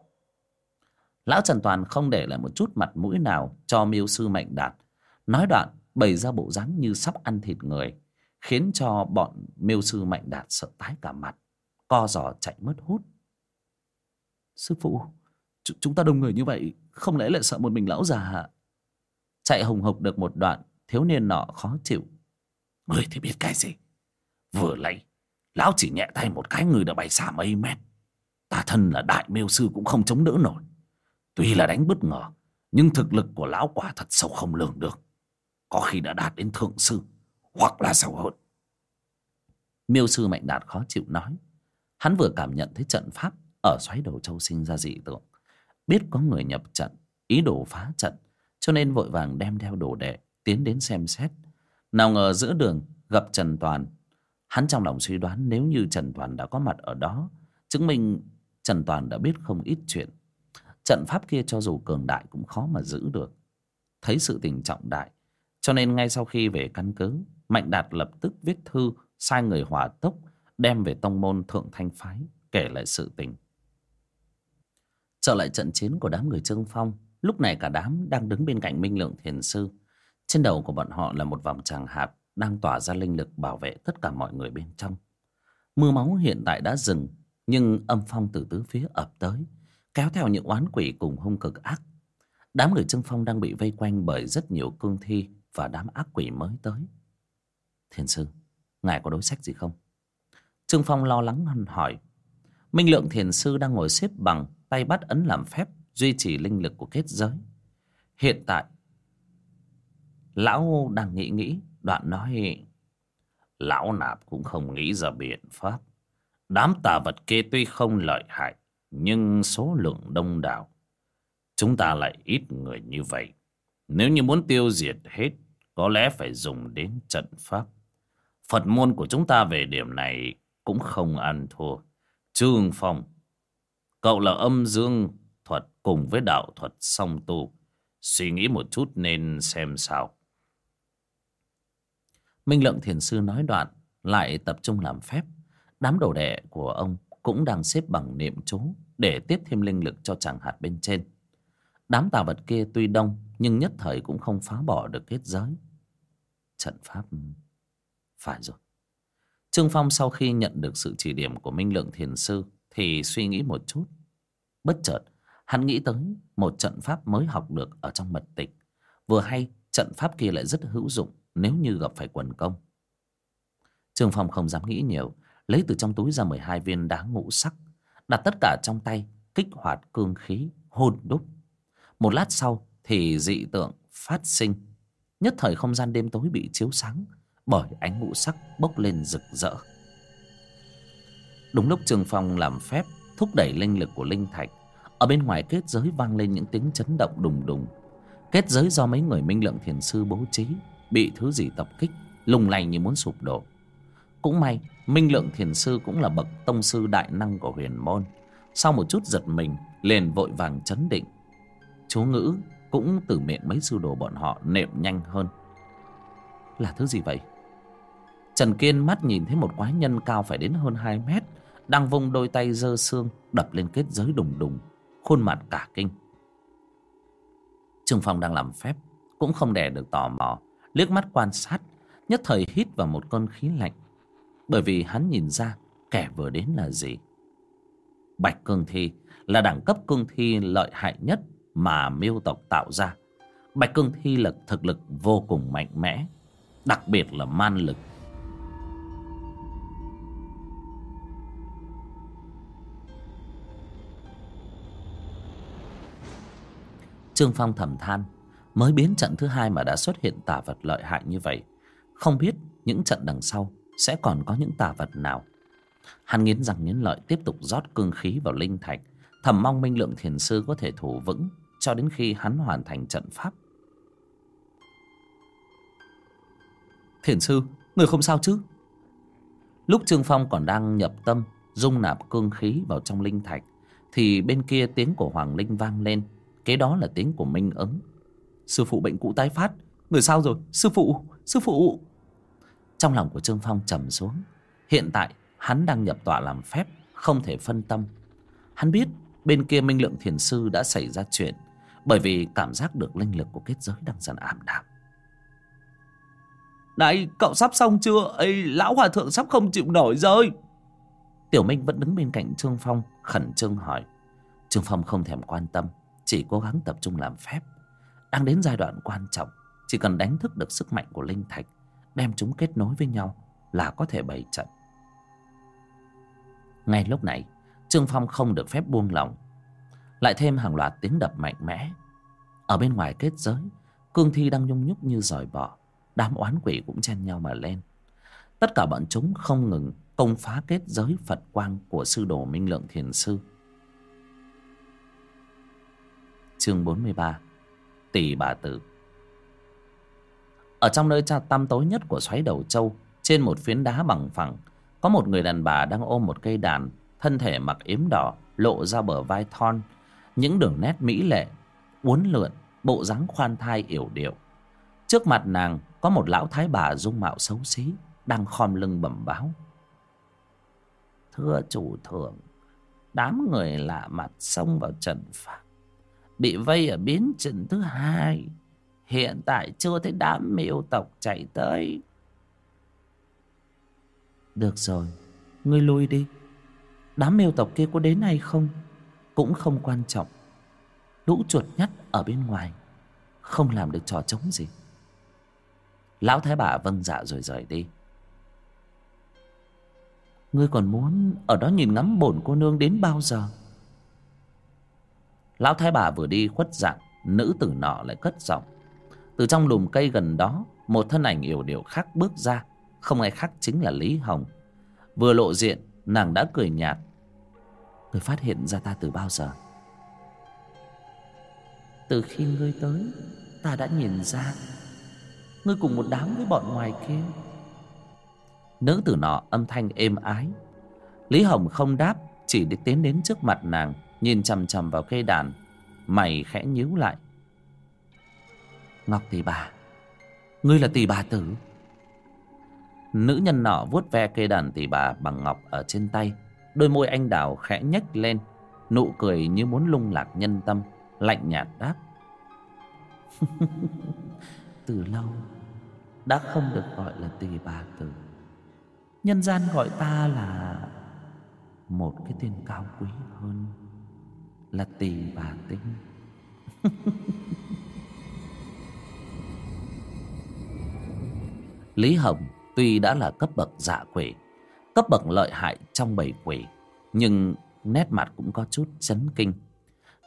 Lão trần toàn không để lại một chút mặt mũi nào cho miêu sư mạnh đạt. Nói đoạn, bày ra bộ dáng như sắp ăn thịt người, khiến cho bọn miêu sư mạnh đạt sợ tái cả mặt, co giò chạy mất hút. Sư phụ chúng ta đông người như vậy, không lẽ lại sợ một mình lão già hả? Chạy hùng hục được một đoạn, thiếu niên nọ khó chịu. Người thì biết cái gì? Vừa lấy, lão chỉ nhẹ tay một cái, người đã bay xa mấy mét ta thân là đại miêu sư cũng không chống đỡ nổi. Tuy là đánh bất ngờ, nhưng thực lực của lão quả thật sâu không lường được. Có khi đã đạt đến thượng sư, hoặc là sâu hơn. Miêu sư mạnh đạt khó chịu nói. Hắn vừa cảm nhận thấy trận pháp ở xoáy đầu châu sinh ra dị tượng biết có người nhập trận, ý đồ phá trận, cho nên vội vàng đem theo đồ đệ tiến đến xem xét. Nào ngờ giữa đường gặp trần toàn. Hắn trong lòng suy đoán nếu như trần toàn đã có mặt ở đó, chứng minh trần toàn đã biết không ít chuyện. Trận pháp kia cho dù cường đại cũng khó mà giữ được. Thấy sự tình trọng đại, cho nên ngay sau khi về căn cứ, mạnh đạt lập tức viết thư sai người hỏa tốc đem về tông môn thượng thanh phái kể lại sự tình trở lại trận chiến của đám người trương phong, lúc này cả đám đang đứng bên cạnh minh lượng thiền sư. Trên đầu của bọn họ là một vòng tràng hạt đang tỏa ra linh lực bảo vệ tất cả mọi người bên trong. Mưa máu hiện tại đã dừng, nhưng âm phong từ tứ phía ập tới, kéo theo những oán quỷ cùng hung cực ác. Đám người trương phong đang bị vây quanh bởi rất nhiều cương thi và đám ác quỷ mới tới. Thiền sư, ngài có đối sách gì không? Trương phong lo lắng hỏi. Minh lượng thiền sư đang ngồi xếp bằng tay bắt ấn làm phép, duy trì linh lực của kết giới. Hiện tại, lão đang nghĩ nghĩ, đoạn nói, lão nạp cũng không nghĩ ra biện pháp. Đám tà vật kia tuy không lợi hại, nhưng số lượng đông đảo. Chúng ta lại ít người như vậy. Nếu như muốn tiêu diệt hết, có lẽ phải dùng đến trận pháp. Phật môn của chúng ta về điểm này cũng không ăn thua. Trương phong cậu là âm dương thuật cùng với đạo thuật song tu. Suy nghĩ một chút nên xem sao. Minh lượng thiền sư nói đoạn, lại tập trung làm phép. Đám đồ đệ của ông cũng đang xếp bằng niệm chú để tiếp thêm linh lực cho chàng hạt bên trên. Đám tà vật kia tuy đông, nhưng nhất thời cũng không phá bỏ được kết giới. Trận pháp ừ, phải rồi. Trương Phong sau khi nhận được sự chỉ điểm của Minh Lượng Thiền Sư thì suy nghĩ một chút. Bất chợt, hắn nghĩ tới một trận pháp mới học được ở trong mật tịch. Vừa hay, trận pháp kia lại rất hữu dụng nếu như gặp phải quần công. Trương Phong không dám nghĩ nhiều, lấy từ trong túi ra 12 viên đá ngũ sắc, đặt tất cả trong tay, kích hoạt cương khí, hôn đúc. Một lát sau thì dị tượng phát sinh. Nhất thời không gian đêm tối bị chiếu sáng bởi ánh ngũ sắc bốc lên rực rỡ. Đúng lúc Trương Phong làm phép thúc đẩy linh lực của linh thạch, ở bên ngoài kết giới vang lên những tiếng chấn động đùng đùng. Kết giới do mấy người minh lượng thiền sư bố trí, bị thứ gì tập kích, lùng lành như muốn sụp đổ. Cũng may, minh lượng thiền sư cũng là bậc tông sư đại năng của huyền môn. Sau một chút giật mình, liền vội vàng chấn định. Chú ngữ cũng từ miệng mấy sư đồ bọn họ nệm nhanh hơn. Là thứ gì vậy? Trần Kiên mắt nhìn thấy một quái nhân cao phải đến hơn 2 mét đang vung đôi tay dơ xương, đập lên kết giới đùng đùng, khuôn mặt cả kinh. Trương phong đang làm phép, cũng không đè được tò mò, liếc mắt quan sát, nhất thời hít vào một cơn khí lạnh, bởi vì hắn nhìn ra kẻ vừa đến là gì. Bạch cương thi là đẳng cấp cương thi lợi hại nhất mà miêu tộc tạo ra. Bạch cương thi là thực lực vô cùng mạnh mẽ, đặc biệt là man lực. Trương Phong thầm than Mới biến trận thứ hai mà đã xuất hiện tà vật lợi hại như vậy Không biết những trận đằng sau Sẽ còn có những tà vật nào. Hắn nghiến rằng nghiến lợi tiếp tục rót cương khí vào linh thạch Thầm mong Minh Lượng Thiền Sư có thể thủ vững Cho đến khi hắn hoàn thành trận pháp. Thiền Sư, người không sao chứ? Lúc Trương Phong còn đang nhập tâm Dung nạp cương khí vào trong linh thạch Thì bên kia tiếng của Hoàng Linh vang lên Kế đó là tiếng của Minh ứng Sư phụ bệnh cũ tái phát. Người sao rồi? Sư phụ Sư phụ. Trong lòng của Trương Phong trầm xuống. Hiện tại hắn đang nhập tọa làm phép Không thể phân tâm. Hắn biết bên kia Minh Lượng Thiền Sư đã xảy ra chuyện Bởi vì cảm giác được linh lực của kết giới đang dần ảm đạm. Này cậu sắp xong chưa? Ấy Lão Hòa Thượng sắp không chịu nổi rồi. Tiểu Minh vẫn đứng bên cạnh Trương Phong Khẩn trương hỏi. Trương Phong không thèm quan tâm chỉ cố gắng tập trung làm phép. Đang đến giai đoạn quan trọng, chỉ cần đánh thức được sức mạnh của linh thạch, đem chúng kết nối với nhau là có thể bày trận. Ngay lúc này, trương phong không được phép buông lỏng lại thêm hàng loạt tiếng đập mạnh mẽ. Ở bên ngoài kết giới, cương thi đang nhung nhúc như giỏi bọ. Đám oán quỷ cũng chen nhau mà lên. Tất cả bọn chúng không ngừng công phá kết giới phật quang của sư đồ minh lượng thiền sư chương 43 Tỷ bà tử. Ở trong nơi trà tăm tối nhất của xoáy đầu châu, Trên một phiến đá bằng phẳng, Có một người đàn bà đang ôm một cây đàn, Thân thể mặc yếm đỏ, Lộ ra bờ vai thon, Những đường nét mỹ lệ, Uốn lượn, Bộ dáng khoan thai yểu điệu. Trước mặt nàng có một lão thái bà dung mạo xấu xí, Đang khom lưng bẩm báo. Thưa chủ thượng, Đám người lạ mặt xông vào trận pháp bị vây ở biến trận thứ hai. Hiện tại chưa thấy đám miêu tộc chạy tới. Được rồi, ngươi lui đi. Đám miêu tộc kia có đến hay không cũng không quan trọng. Lũ chuột nhắt ở bên ngoài, không làm được trò trống gì. Lão thái bà vâng dạ rồi rời đi. Ngươi còn muốn ở đó nhìn ngắm bổn cô nương đến bao giờ? Lão thái bà vừa đi khuất dạng, nữ tử nọ lại cất giọng. Từ trong lùm cây gần đó, một thân ảnh yểu điệu khác bước ra, không ai khác chính là lý hồng. Vừa lộ diện, nàng đã cười nhạt. Người phát hiện ra ta từ bao giờ? Từ khi ngươi tới, ta đã nhìn ra. Ngươi cùng một đám với bọn ngoài kia. Nữ tử nọ âm thanh êm ái. Lý hồng không đáp, chỉ đi tiến đến trước mặt nàng. Nhìn chằm chằm vào cây đàn, Mày khẽ nhíu lại. Ngọc tỷ bà, Ngươi là tỷ bà tử. Nữ nhân nọ vuốt ve cây đàn tỷ bà bằng ngọc ở trên tay, Đôi môi anh đào khẽ nhếch lên, Nụ cười như muốn lung lạc nhân tâm, Lạnh nhạt đáp. [LAUGHS] Từ lâu, Đã không được gọi là tỷ bà tử. Nhân gian gọi ta là Một cái tên cao quý hơn. Là tiền bà tính [LAUGHS] Lý Hồng tuy đã là cấp bậc dạ quỷ, Cấp bậc lợi hại trong bảy quỷ, Nhưng nét mặt cũng có chút chấn kinh.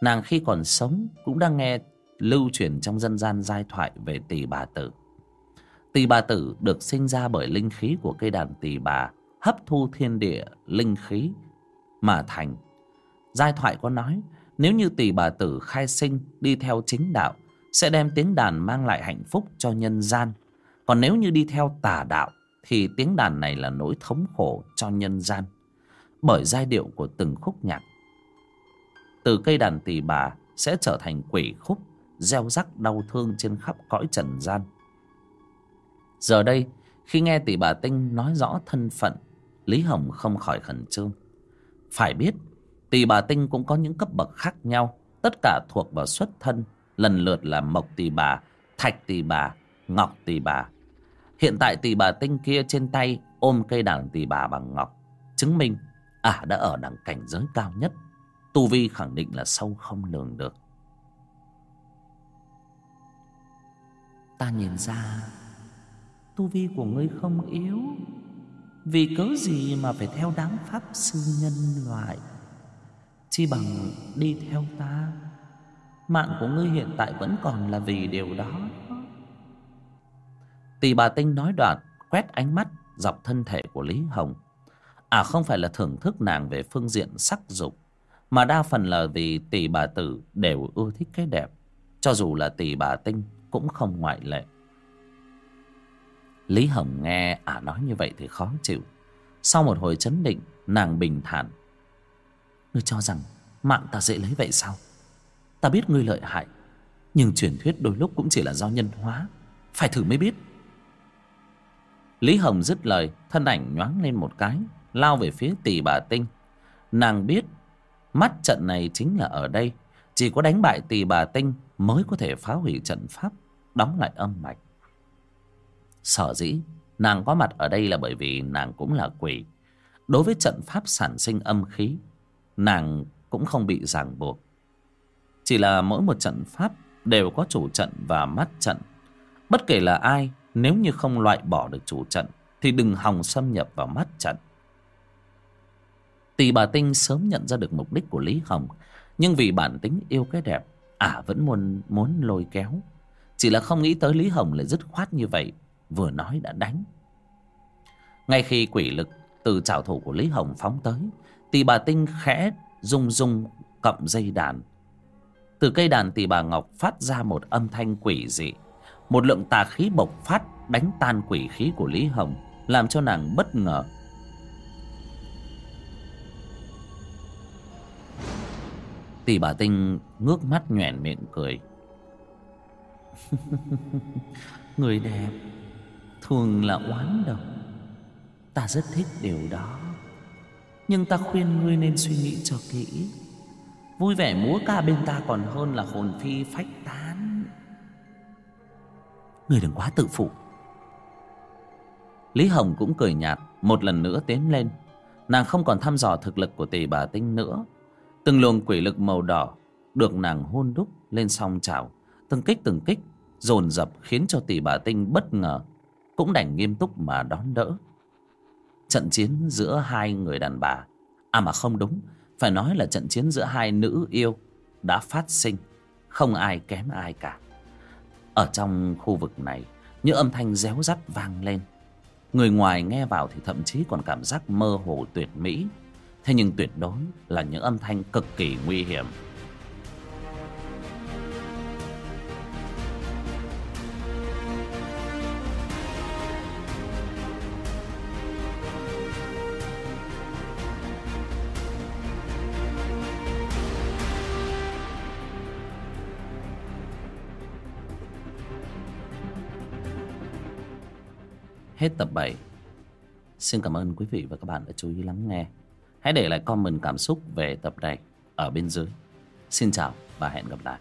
Nàng khi còn sống cũng đang nghe lưu truyền trong dân gian giai thoại về tỳ bà tử. Tỳ bà tử được sinh ra bởi linh khí của cây đàn tỳ bà, hấp thu thiên địa linh khí mà thành. Giai thoại có nói nếu như tỳ bà tử khai sinh đi theo chính đạo sẽ đem tiếng đàn mang lại hạnh phúc cho nhân gian. Còn nếu như đi theo tà đạo thì tiếng đàn này là nỗi thống khổ cho nhân gian. Bởi giai điệu của từng khúc nhạc. Từ cây đàn tỳ bà sẽ trở thành quỷ khúc gieo rắc đau thương trên khắp cõi trần gian. Giờ đây, khi nghe tỷ bà Tinh nói rõ thân phận, Lý Hồng không khỏi khẩn trương. Phải biết, tỳ bà Tinh cũng có những cấp bậc khác nhau, tất cả thuộc vào xuất thân, lần lượt là Mộc Tỳ bà, Thạch Tỳ bà, Ngọc Tỳ bà. Hiện tại Tỳ bà Tinh kia trên tay ôm cây đàn Tỳ bà bằng ngọc, chứng minh ả à, đã ở đẳng cảnh giới cao nhất. Tu Vi khẳng định là sâu không lường được. Ta nhìn ra tu vi của ngươi không yếu vì cớ gì mà phải theo đám pháp sư nhân loại chi bằng đi theo ta mạng của ngươi hiện tại vẫn còn là vì điều đó tỳ bà tinh nói đoạn quét ánh mắt dọc thân thể của lý hồng à không phải là thưởng thức nàng về phương diện sắc dục mà đa phần là vì tỷ bà tử đều ưa thích cái đẹp cho dù là tỷ bà tinh cũng không ngoại lệ Lý Hồng nghe ả nói như vậy thì khó chịu. Sau một hồi chấn định, nàng bình thản. Ngươi cho rằng mạng ta dễ lấy vậy sao? Ta biết ngươi lợi hại, nhưng truyền thuyết đôi lúc cũng chỉ là do nhân hóa. Phải thử mới biết. Lý Hồng dứt lời, thân ảnh nhoáng lên một cái, lao về phía tỷ bà Tinh. Nàng biết, mắt trận này chính là ở đây. Chỉ có đánh bại tỷ bà Tinh mới có thể phá hủy trận pháp, đóng lại âm mạch. Sở dĩ nàng có mặt ở đây là bởi vì nàng cũng là quỷ. Đối với trận pháp sản sinh âm khí, nàng cũng không bị ràng buộc. Chỉ là mỗi một trận pháp đều có chủ trận và mắt trận. Bất kể là ai, nếu như không loại bỏ được chủ trận, thì đừng hòng xâm nhập vào mắt trận. Tỷ bà Tinh sớm nhận ra được mục đích của Lý Hồng, nhưng vì bản tính yêu cái đẹp, ả vẫn muốn muốn lôi kéo. Chỉ là không nghĩ tới Lý Hồng lại dứt khoát như vậy, vừa nói đã đánh ngay khi quỷ lực từ trảo thủ của lý hồng phóng tới tỷ bà tinh khẽ rung rung cậm dây đàn. Từ cây đàn tỷ bà ngọc phát ra một âm thanh quỷ dị. Một lượng tà khí bộc phát đánh tan quỷ khí của lý hồng, làm cho nàng bất ngờ. Tỷ bà tinh ngước mắt nhoẻn miệng cười. [LAUGHS] người đẹp, thường là oán độc. Ta rất thích điều đó nhưng ta khuyên ngươi nên suy nghĩ cho kỹ. Vui vẻ múa ca bên ta còn hơn là hồn phi phách tán. Ngươi đừng quá tự phụ. Lý hồng cũng cười nhạt, một lần nữa tiến lên. Nàng không còn thăm dò thực lực của tỷ bà tinh nữa. Từng luồng quỷ lực màu đỏ được nàng hôn đúc lên song chảo từng kích từng kích, dồn dập khiến cho tỷ bà tinh bất ngờ, cũng đành nghiêm túc mà đón đỡ trận chiến giữa hai người đàn bà. À mà không đúng, phải nói là trận chiến giữa hai nữ yêu đã phát sinh. Không ai kém ai cả. Ở trong khu vực này, những âm thanh réo rắt vang lên. Người ngoài nghe vào thì thậm chí còn cảm giác mơ hồ tuyệt mỹ. Thế nhưng tuyệt đối là những âm thanh cực kỳ nguy hiểm. Hết tập 7 Xin cảm ơn quý vị và các bạn đã chú ý lắng nghe. Hãy để lại comment cảm xúc về tập này ở bên dưới. Xin chào và hẹn gặp lại.